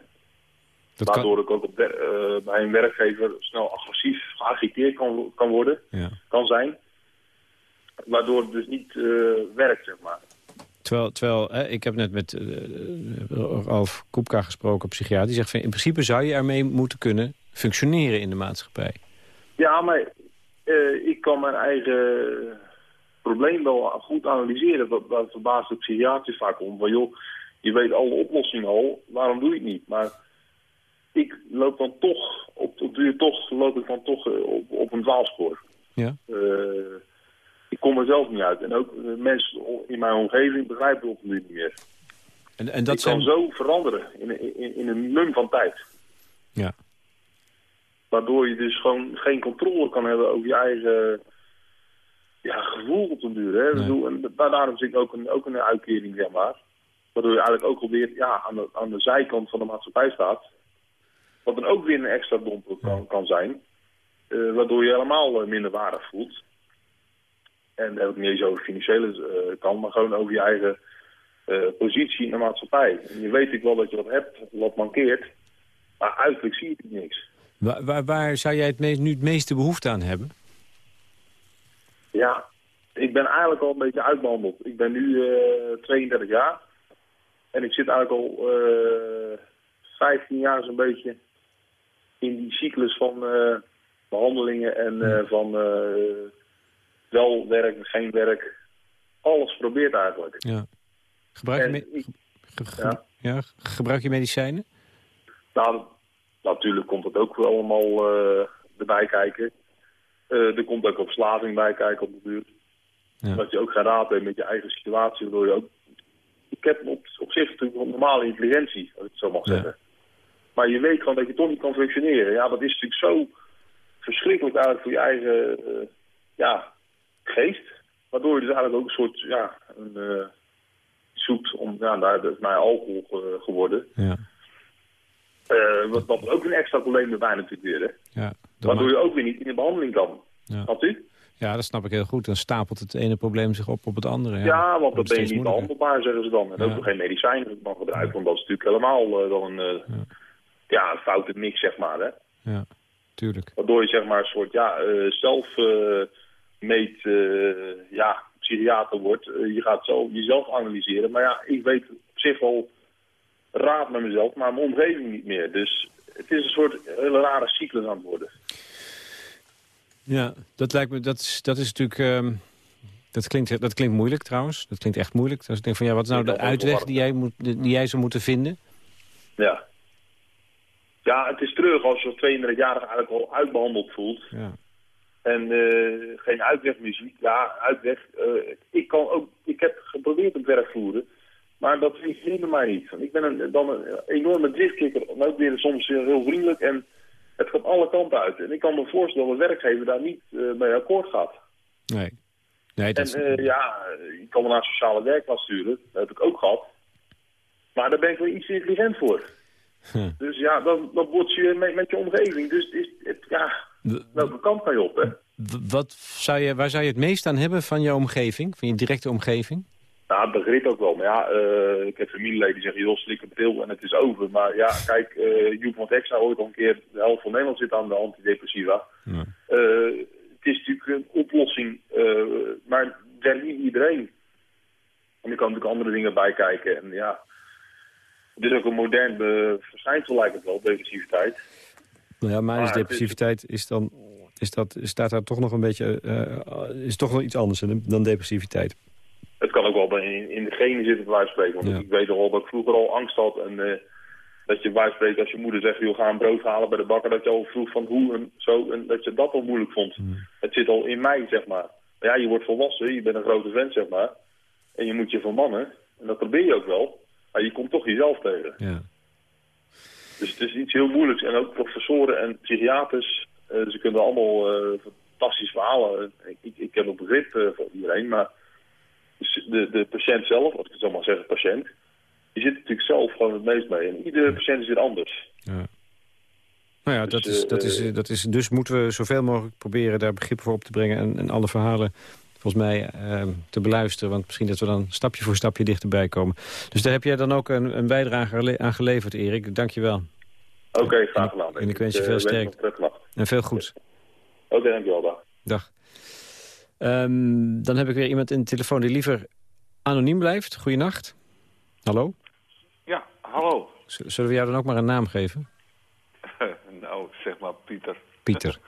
Dat kan, Waardoor ik ook op eh, bij een werkgever snel agressief geagiteerd kan, kan worden, ja. kan zijn. Waardoor het dus niet eh, werkt, zeg maar. Terwijl, terwijl hè, ik heb net met eh Ralf Koepka gesproken, psychiater. Die zegt van in principe zou je ermee moeten kunnen functioneren in de maatschappij. Ja, maar eh, ik kan mijn eigen probleem wel goed analyseren. Dat, dat verbaast de psychiaters vaak om. Van joh, je weet alle oplossingen al, waarom doe je het niet? Maar ik loop dan toch, op, op duur toch, loop ik dan toch eh, op, op een dwaalspoor. Ja. Eh, ik kom er zelf niet uit. En ook mensen in mijn omgeving begrijpen het op nu niet meer. En, en dat ik kan zijn... zo veranderen in, in, in een mum van tijd. Ja. Waardoor je dus gewoon geen controle kan hebben over je eigen ja, gevoel op den duur. Hè? Bedoel, En da- daarom ik ook een, ook een uitkering, zeg maar. Waardoor je eigenlijk ook alweer ja, aan, de, aan de zijkant van de maatschappij staat. Wat dan ook weer een extra domper kan, kan zijn. eh, waardoor je helemaal eh, minder waardig voelt. En dan heb ik niet eens over financiële eh, kant, maar gewoon over je eigen positie in de maatschappij. En je weet ik wel dat je wat hebt, wat mankeert. Maar uiterlijk zie je niks. Waar, waar, waar zou jij het meest, nu het meeste behoefte aan hebben? Ja, ik ben eigenlijk al een beetje uitbehandeld. Ik ben nu eh 32 jaar. En ik zit eigenlijk al eh 15 jaar zo'n beetje in die cyclus van eh, behandelingen en eh, van eh, wel werk, geen werk. Alles probeert eigenlijk. Ja. Gebruik je, En me- ik- ge- ge- ja. ja, gebruik je medicijnen? Nou, natuurlijk komt het ook wel allemaal eh, erbij kijken. Eh, er komt ook op verslaving bij kijken op de buurt. Ja. Dat je ook geen raad hebt met je eigen situatie. Waardoor je ook... Ik heb op, op zich natuurlijk wel normale intelligentie, als ik het zo mag Ja. zeggen. Maar je weet gewoon dat je toch niet kan functioneren. Ja, dat is natuurlijk zo verschrikkelijk eigenlijk voor je eigen eh, ja, geest. Waardoor je dus eigenlijk ook een soort, ja, een, eh, zoekt om, ja, daar dat is mij alcohol ge- geworden. Ja. Eh, wat, wat ook een extra probleem erbij natuurlijk weer. Hè? Ja, dan Waardoor je ook weer niet in de behandeling kan. Ja. U? ja, dat snap ik heel goed. Dan stapelt het ene probleem zich op op het andere. Ja, Ja, want dan Wordt ben je niet moeilijker. behandelbaar, zeggen ze dan. En ook nog geen medicijnen kan gebruiken, want dat is natuurlijk helemaal eh, wel een, eh, ja. foute mix, zeg maar. Hè? Ja, tuurlijk. Waardoor je zeg maar een soort ja, zelf meet, eh, ja, psychiater wordt. Je gaat zo jezelf analyseren. Maar ja, ik weet op zich wel raad met mezelf, maar mijn omgeving niet meer. Dus het is een soort hele rare cyclus aan het worden. Ja, dat lijkt me, dat is, dat is natuurlijk... ehm, dat, klinkt, dat klinkt moeilijk trouwens. Dat klinkt echt moeilijk. Dus ik denk van ja, wat is nou de uitweg die jij, moet, die jij zou moeten vinden? Ja. Ja, het is terug als je als 32-jarige eigenlijk al uitbehandeld voelt. Ja. En eh, geen uitweg meer ziet. Ja, uitweg. eh, ik, kan ook, ik heb geprobeerd op werk voeren. Maar dat functioneerde mij niet. Ik ben een, dan een enorme driftkikker. En ook weer soms heel vriendelijk. En het gaat alle kanten uit. En ik kan me voorstellen dat de werkgever daar niet eh, mee akkoord gaat. Nee. Nee, dat En eh, ja, je kan me naar sociale werkplaats sturen. Dat heb ik ook gehad. Maar daar ben ik wel iets te intelligent voor. Huh. Dus ja, dan, dan bots je met, met je omgeving. Dus het is, het, ja, welke kant ga je op, hè? wat zou je, waar zou je het meest aan hebben van je omgeving? Van je directe omgeving? Nou, begrip ook wel. Maar ja, eh, ik heb familieleden die zeggen, joh, slik een pil en het is over. Maar ja, kijk, eh Joep van Tex ooit al een keer, de helft van Nederland zit aan de antidepressiva. Ja. Eh, het is natuurlijk een oplossing, eh, maar het werkt niet iedereen. En er kan natuurlijk andere dingen bij kijken. En ja, het is ook een modern verschijnsel lijkt het wel, depressiviteit. Nou ja, maar is Maar het is- depressiviteit is dan, is dat, staat daar toch nog een beetje, eh, is toch nog iets anders dan, dan depressiviteit. Het ook wel in, in de genen zitten, bij wijze van spreken. Want Ja. ik weet wel dat ik vroeger al angst had. En eh, dat je bij wijze van spreken, als je moeder zegt, joh, ga een brood halen bij de bakker. Dat je al vroeg van hoe en zo. En dat je dat al moeilijk vond. Het zit al in mij, zeg maar. Maar ja, je wordt volwassen, je bent een grote vent, zeg maar. En je moet je vermannen. En dat probeer je ook wel. Maar je komt toch jezelf tegen. Ja. Dus het is iets heel moeilijks. En ook professoren en psychiaters, eh, ze kunnen allemaal eh, fantastische verhalen. Ik, ik, heb ook begrip voor iedereen, maar de, de patiënt zelf, als ik het zo mag zeggen, patiënt, die zit natuurlijk zelf gewoon het meest mee. En iedere patiënt is weer anders. Ja. Nou ja, Dus, dat is, dat is, eh, eh, dat is, dus moeten we zoveel mogelijk proberen daar begrip voor op te brengen... en, en alle verhalen volgens mij eh, te beluisteren. Want misschien dat we dan stapje voor stapje dichterbij komen. Dus daar heb jij dan ook een, een bijdrage aan geleverd, Erik. Dank je wel. Oké, graag gedaan. En ik wens je eh, veel sterkte. En veel goeds. Oké, dankjewel. Dag. Dag. Ehm, dan heb ik weer iemand in de telefoon die liever anoniem blijft. Goeienacht. Hallo. Ja, hallo. Z- Zullen we jou dan ook maar een naam geven? [LAUGHS] nou, zeg maar Pieter. Pieter. [LAUGHS]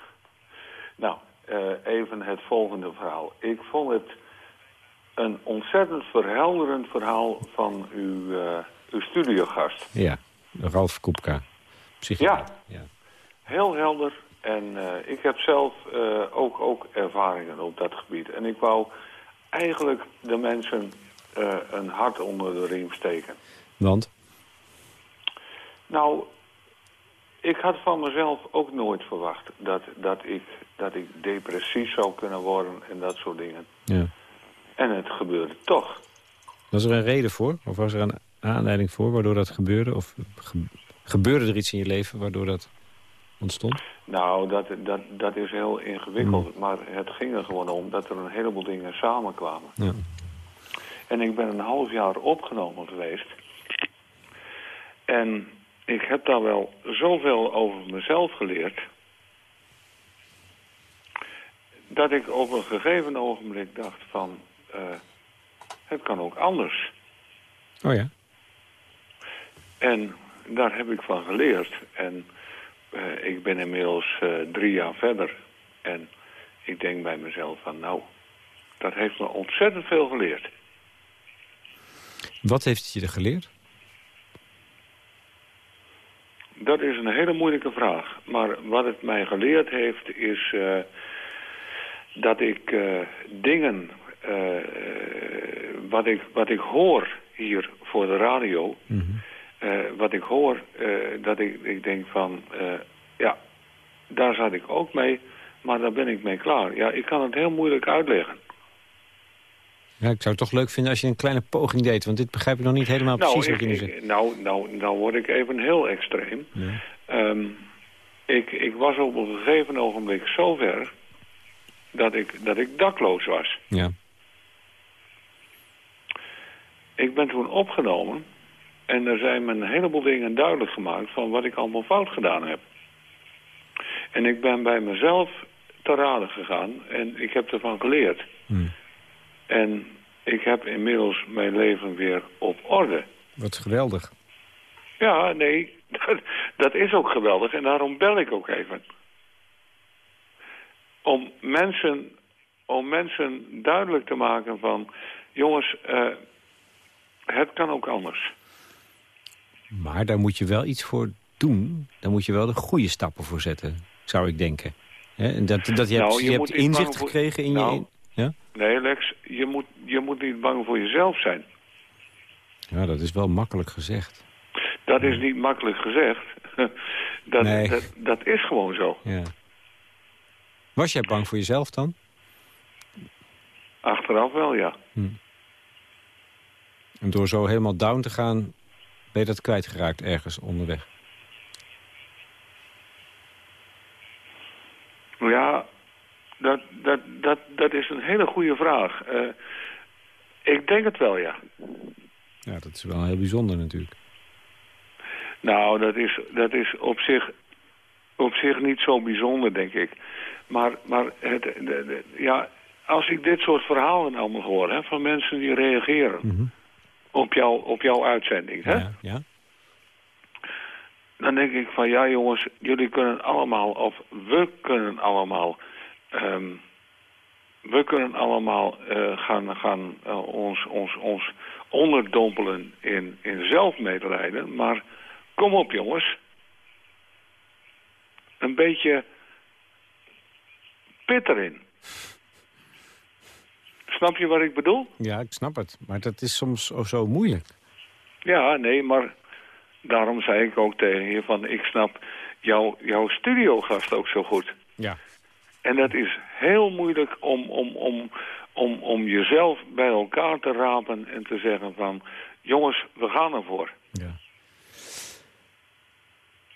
Nou, eh, even het volgende verhaal. Ik vond het een ontzettend verhelderend verhaal van uw, eh, uw studiogast. Ja, Ralf Koepka. Psychiater. Ja. Heel helder. En eh, ik heb zelf eh, ook, ook ervaringen op dat gebied. En ik wou eigenlijk de mensen eh, een hart onder de riem steken. Want? Nou, ik had van mezelf ook nooit verwacht dat, dat, ik, dat ik depressief zou kunnen worden en dat soort dingen. Ja. En het gebeurde toch. Was er een reden voor? Of was er een aanleiding voor waardoor dat gebeurde? Of ge- gebeurde er iets in je leven waardoor dat ontstond? Nou, dat, dat, dat is heel ingewikkeld. Maar het ging er gewoon om dat er een heleboel dingen samenkwamen. Ja. En ik ben een half jaar opgenomen geweest. En ik heb daar wel zoveel over mezelf geleerd... dat ik op een gegeven ogenblik dacht van... eh, het kan ook anders. Oh ja? En daar heb ik van geleerd. En eh, ik ben inmiddels eh, drie jaar verder. En ik denk bij mezelf van nou, dat heeft me ontzettend veel geleerd. Wat heeft het je er geleerd? Dat is een hele moeilijke vraag. Maar wat het mij geleerd heeft is eh, dat ik dingen, wat, ik, wat ik hoor hier voor de radio, eh, wat ik hoor, eh, dat ik, ik denk van, eh, ja, daar zat ik ook mee, maar daar ben ik mee klaar. Ja, ik kan het heel moeilijk uitleggen. Ja, ik zou het toch leuk vinden als je een kleine poging deed. Want dit begrijp ik nog niet helemaal precies nou, wat je nu ik, zegt. ik- nou, nou, nou word ik even heel extreem. Ja. Ehm, ik, ik was op een gegeven ogenblik zo ver dat ik, dat ik dakloos was. Ja. Ik ben toen opgenomen en er zijn me een heleboel dingen duidelijk gemaakt van wat ik allemaal fout gedaan heb. En ik ben bij mezelf te raden gegaan en ik heb ervan geleerd. Hmm. En ik heb inmiddels mijn leven weer op orde. Wat geweldig. Ja, nee, [LAUGHS] dat, dat is ook geweldig en daarom bel ik ook even. Om mensen, om mensen duidelijk te maken van... jongens, eh, het kan ook anders. Maar daar moet je wel iets voor doen. Daar moet je wel de goede stappen voor zetten, zou ik denken. Dat, dat je hebt, Nou, je je moet hebt niet inzicht voor- gekregen in Nou. je... Ja? Nee, Lex, je moet, je moet niet bang voor jezelf zijn. ja, dat is wel makkelijk gezegd. Dat is niet makkelijk gezegd. [LAUGHS] dat, Nee. dat, dat is gewoon zo. Ja. Was jij bang voor jezelf dan? Achteraf wel, ja. En door zo helemaal down te gaan, ben je dat kwijtgeraakt ergens onderweg? Ja, dat, dat, dat, dat is een hele goede vraag. Eh, ik denk het wel, ja. Ja, dat is wel heel bijzonder natuurlijk. Nou, dat is, dat is op, zich, op zich niet zo bijzonder, denk ik. Maar, maar het, de, de- ja, als ik dit soort verhalen allemaal hoor... Hè, van mensen die reageren op, jou, op jouw uitzending... Hè, Ja, ja. dan denk ik van... ja jongens, jullie kunnen allemaal... of we kunnen allemaal... ehm, we kunnen allemaal eh, gaan, gaan eh, ons, ons, ons onderdompelen in, in zelfmedelijden. Maar kom op jongens. Een beetje pit erin. Snap je wat ik bedoel? ja, ik snap het. Maar dat is soms zo moeilijk. Ja, nee, maar daarom zei ik ook tegen je van... ik snap jouw, jouw studiogast ook zo goed. Ja. En dat is heel moeilijk om, om, om, om, om jezelf bij elkaar te rapen en te zeggen van... jongens, we gaan ervoor.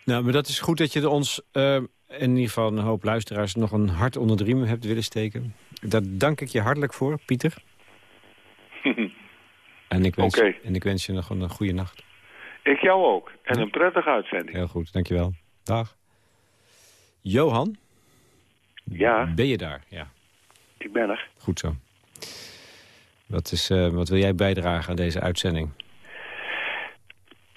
Nou, maar dat is goed dat je ons, eh, in ieder geval een hoop luisteraars... nog een hart onder de riem hebt willen steken. Daar dank ik je hartelijk voor, Pieter. [LAUGHS] En ik wens, en ik wens je nog een, goede nacht. Ik jou ook. En een prettige uitzending. Heel goed, dankjewel. Dag. Johan? Ja. Ben je daar? Ja, Ik ben er. goed zo. Wat, is, eh, wat wil jij bijdragen aan deze uitzending?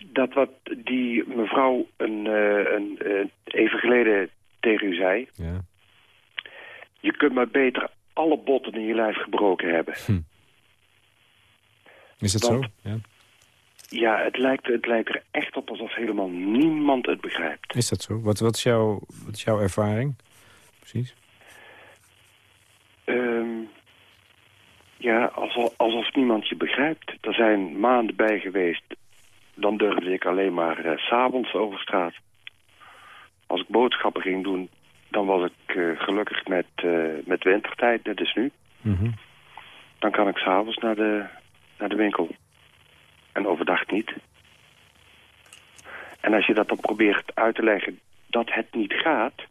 Dat wat die mevrouw een, eh, een, eh, even geleden tegen u zei... Ja. je kunt maar beter alle botten in je lijf gebroken hebben. Is dat Want- zo? Ja. Ja, het lijkt, het lijkt er echt op alsof helemaal niemand het begrijpt. Is dat zo? Wat, wat, is jouw, wat is jouw ervaring? Precies. Ehm, ja, alsof, alsof niemand je begrijpt. Er zijn maanden bij geweest. Dan durfde ik alleen maar eh, s s'avonds over straat. Als ik boodschappen ging doen, dan was ik eh, gelukkig met, eh, met wintertijd, net als nu. Mhm. Dan kan ik s'avonds naar de, naar de winkel. En overdag niet. En als je dat dan probeert uit te leggen dat het niet gaat...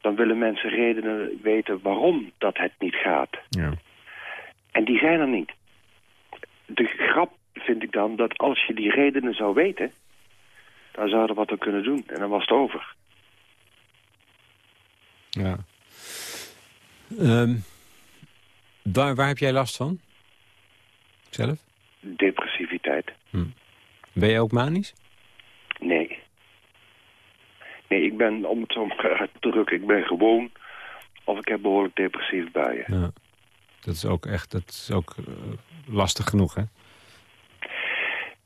dan willen mensen redenen weten waarom dat het niet gaat. Ja. En die zijn er niet. De grap vind ik dan dat als je die redenen zou weten... dan zou er wat aan kunnen doen en dan was het over. Ja. Ehm, waar, waar heb jij last van? Zelf? Depressiviteit. Ben je ook manisch? Nee. Nee, ik ben, om het zo maar uit te drukken, ik ben gewoon... of ik heb behoorlijk depressief buien. Ja. Dat is ook echt dat is ook, eh, lastig genoeg, hè?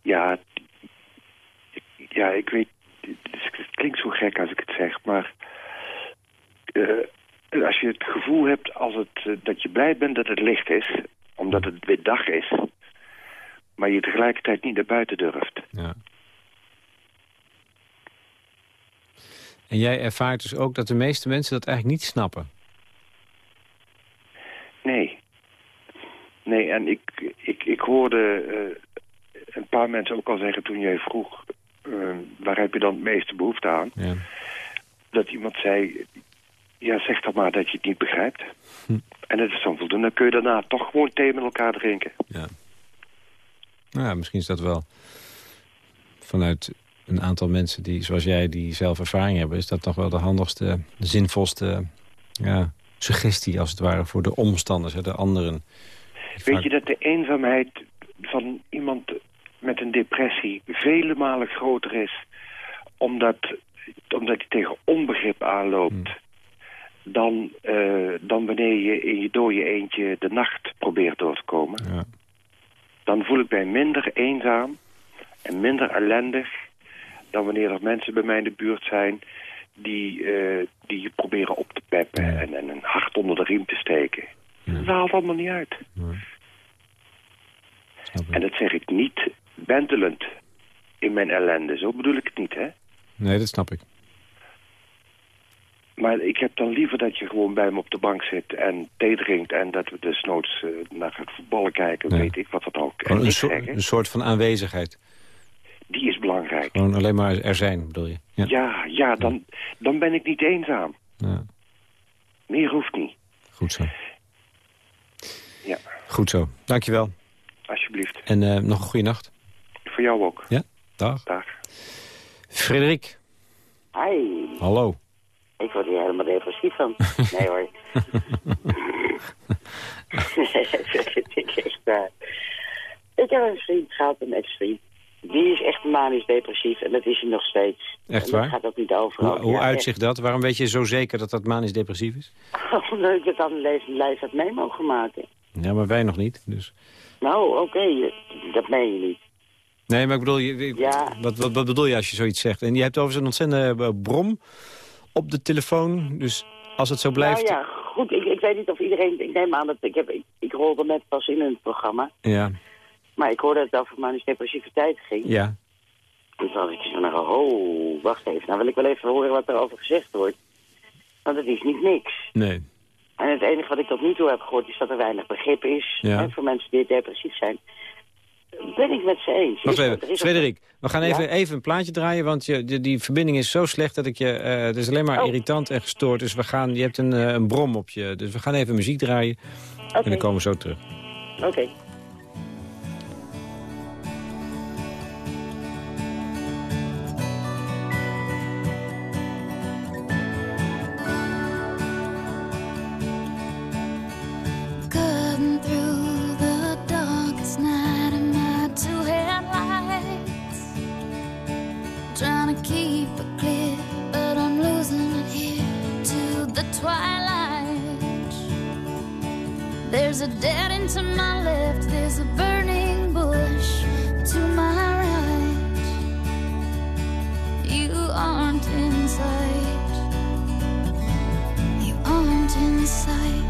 Ja, ja, ik weet... Het klinkt zo gek als ik het zeg, maar... eh, als je het gevoel hebt als het, eh, dat je blij bent dat het licht is... omdat het weer dag is... maar je tegelijkertijd niet naar buiten durft. Ja. En jij ervaart dus ook dat de meeste mensen dat eigenlijk niet snappen. Nee. Nee, en ik, ik, ik hoorde eh, een paar mensen ook al zeggen toen jij vroeg... waar heb je dan het meeste behoefte aan? Ja. Dat iemand zei, ja zeg toch maar dat je het niet begrijpt. Hm. En dat is dan voldoende. Dan kun je daarna toch gewoon thee met elkaar drinken. Ja. Nou ja, misschien is dat wel vanuit een aantal mensen die, zoals jij, die zelf ervaring hebben... is dat toch wel de handigste, de zinvolste ja, suggestie, als het ware, voor de omstanders, hè, de anderen. Weet je dat de eenzaamheid van iemand met een depressie vele malen groter is... omdat, omdat hij tegen onbegrip aanloopt... Dan, eh, dan wanneer je in je dode eentje de nacht probeert door te komen. Ja. Dan voel ik mij minder eenzaam en minder ellendig... dan wanneer er mensen bij mij in de buurt zijn... die, eh, die je proberen op te peppen en, en een hart onder de riem te steken. Dat haalt allemaal niet uit. En dat zeg ik niet bentelend in mijn ellende. Zo bedoel ik het niet, hè? Nee, dat snap ik. Maar ik heb dan liever dat je gewoon bij me op de bank zit en thee drinkt... en dat we desnoods eh, naar het voetballen kijken, Ja. weet ik wat dat ook. En een, zeggen, een soort van aanwezigheid. die is belangrijk. Gewoon alleen maar er zijn, bedoel je? Ja. Ja, ja, dan, dan ben ik niet eenzaam. Ja. Meer hoeft niet. Goed zo. Ja, Goed zo. Dankjewel. alsjeblieft. En eh, nog een goede nacht. Voor jou ook. Ja, dag. Dag. Frederik, Hi, hallo. Ik word hier helemaal depressief van. [LAUGHS] Nee hoor. ik, echt, eh, ik heb een vriend gehad, een ex-vriend. Die is echt manisch depressief en dat is hij nog steeds. Echt En dat waar? gaat ook niet overal. Hoe, hoe Ja, dat? Waarom weet je zo zeker dat dat manisch depressief is? Omdat ik het dan lijf, lijf had mee mogen maken. Ja, maar wij nog niet. Dus. Nou, oké, dat meen je niet. Nee, maar ik bedoel, je, Ja. wat, wat, wat bedoel je als je zoiets zegt? En je hebt overigens een ontzettende eh, brom op de telefoon. Dus als het zo blijft... Nou ja, goed, ik, ik weet niet of iedereen... Ik neem aan dat ik heb... Ik, ik rolde net pas in een programma. Ja, Maar ik hoorde dat het over manisch depressiviteit ging. ja. Toen dacht ik zo, nou, oh, wacht even. Nou wil ik wel even horen wat er over gezegd wordt. Want het is niet niks. Nee. En het enige wat ik tot nu toe heb gehoord is dat er weinig begrip is Ja. hè, voor mensen die depressief zijn. Ben ik met ze eens. Wacht even, er Frederik. We gaan even, Ja? even een plaatje draaien, want je, die, die verbinding is zo slecht dat ik je... eh, het is alleen maar Oh. irritant en gestoord. Dus we gaan, je hebt een, eh, een brom op je. Dus we gaan even muziek draaien. En dan komen we zo terug. Oké. Trying to keep it clear, but I'm losing it here to the twilight. There's a dead end to my left, there's a burning bush to my right. You aren't in sight. You aren't in sight.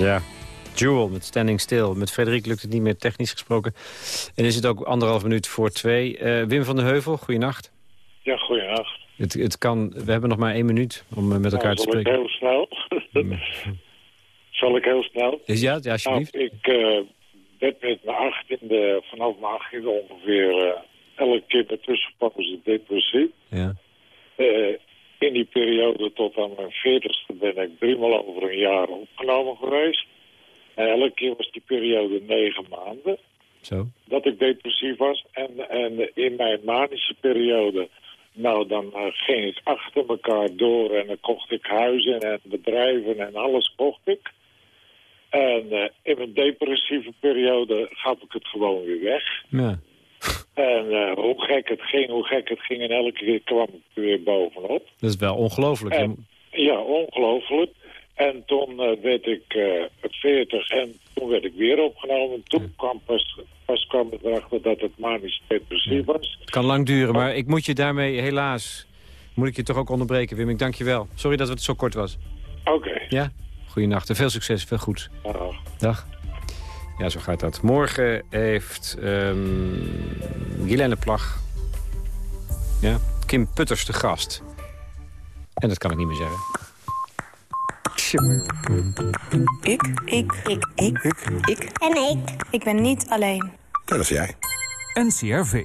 Ja. Jewel met Standing Still. Met Frederik lukt het niet meer technisch gesproken. En is het ook anderhalf minuut voor twee. Eh, Wim van den Heuvel, goeienacht. Ja, goeienacht. Het, het kan, we hebben nog maar één minuut om eh, met elkaar Nou, te zal ik spreken. heel snel? [LAUGHS] zal ik heel snel? Is ja, ja, alsjeblieft. Nou, ik eh, werd met mijn achttiende, vanaf mijn achttiende ongeveer elke keer met tussenpauze depressief. Ja. Eh, in die periode tot aan mijn veertigste ben ik driemaal over een jaar opgenomen geweest. En elke keer was die periode negen maanden Zo. dat ik depressief was. En, en in mijn manische periode, nou dan eh, ging ik achter elkaar door en dan kocht ik huizen en bedrijven en alles kocht ik. En eh, in mijn depressieve periode gaf ik het gewoon weer weg. Ja. En eh, hoe gek het ging, hoe gek het ging en elke keer kwam ik er weer bovenop. Dat is wel ongelooflijk. En- Ja, ongelooflijk. En toen eh, werd ik eh 40 en toen werd ik weer opgenomen. Toen kwam pas, pas kwam ik erachter dat het manisch depressief was. Het kan lang duren, maar ik moet je daarmee helaas... Moet ik je toch ook onderbreken, Wim. Ik dank je wel. Sorry dat het zo kort was. Oké. Ja? Goeienacht en veel succes, veel goeds. Dag. Dag. Ja, zo gaat dat. Morgen heeft ehm Jelene Plag... Ja, Kim Putters de gast. En dat kan ik niet meer zeggen. Ik. Ik. Ik. Ik. Ik. Ik. En ik. Ik ben niet alleen. Dat is jij. NCRV.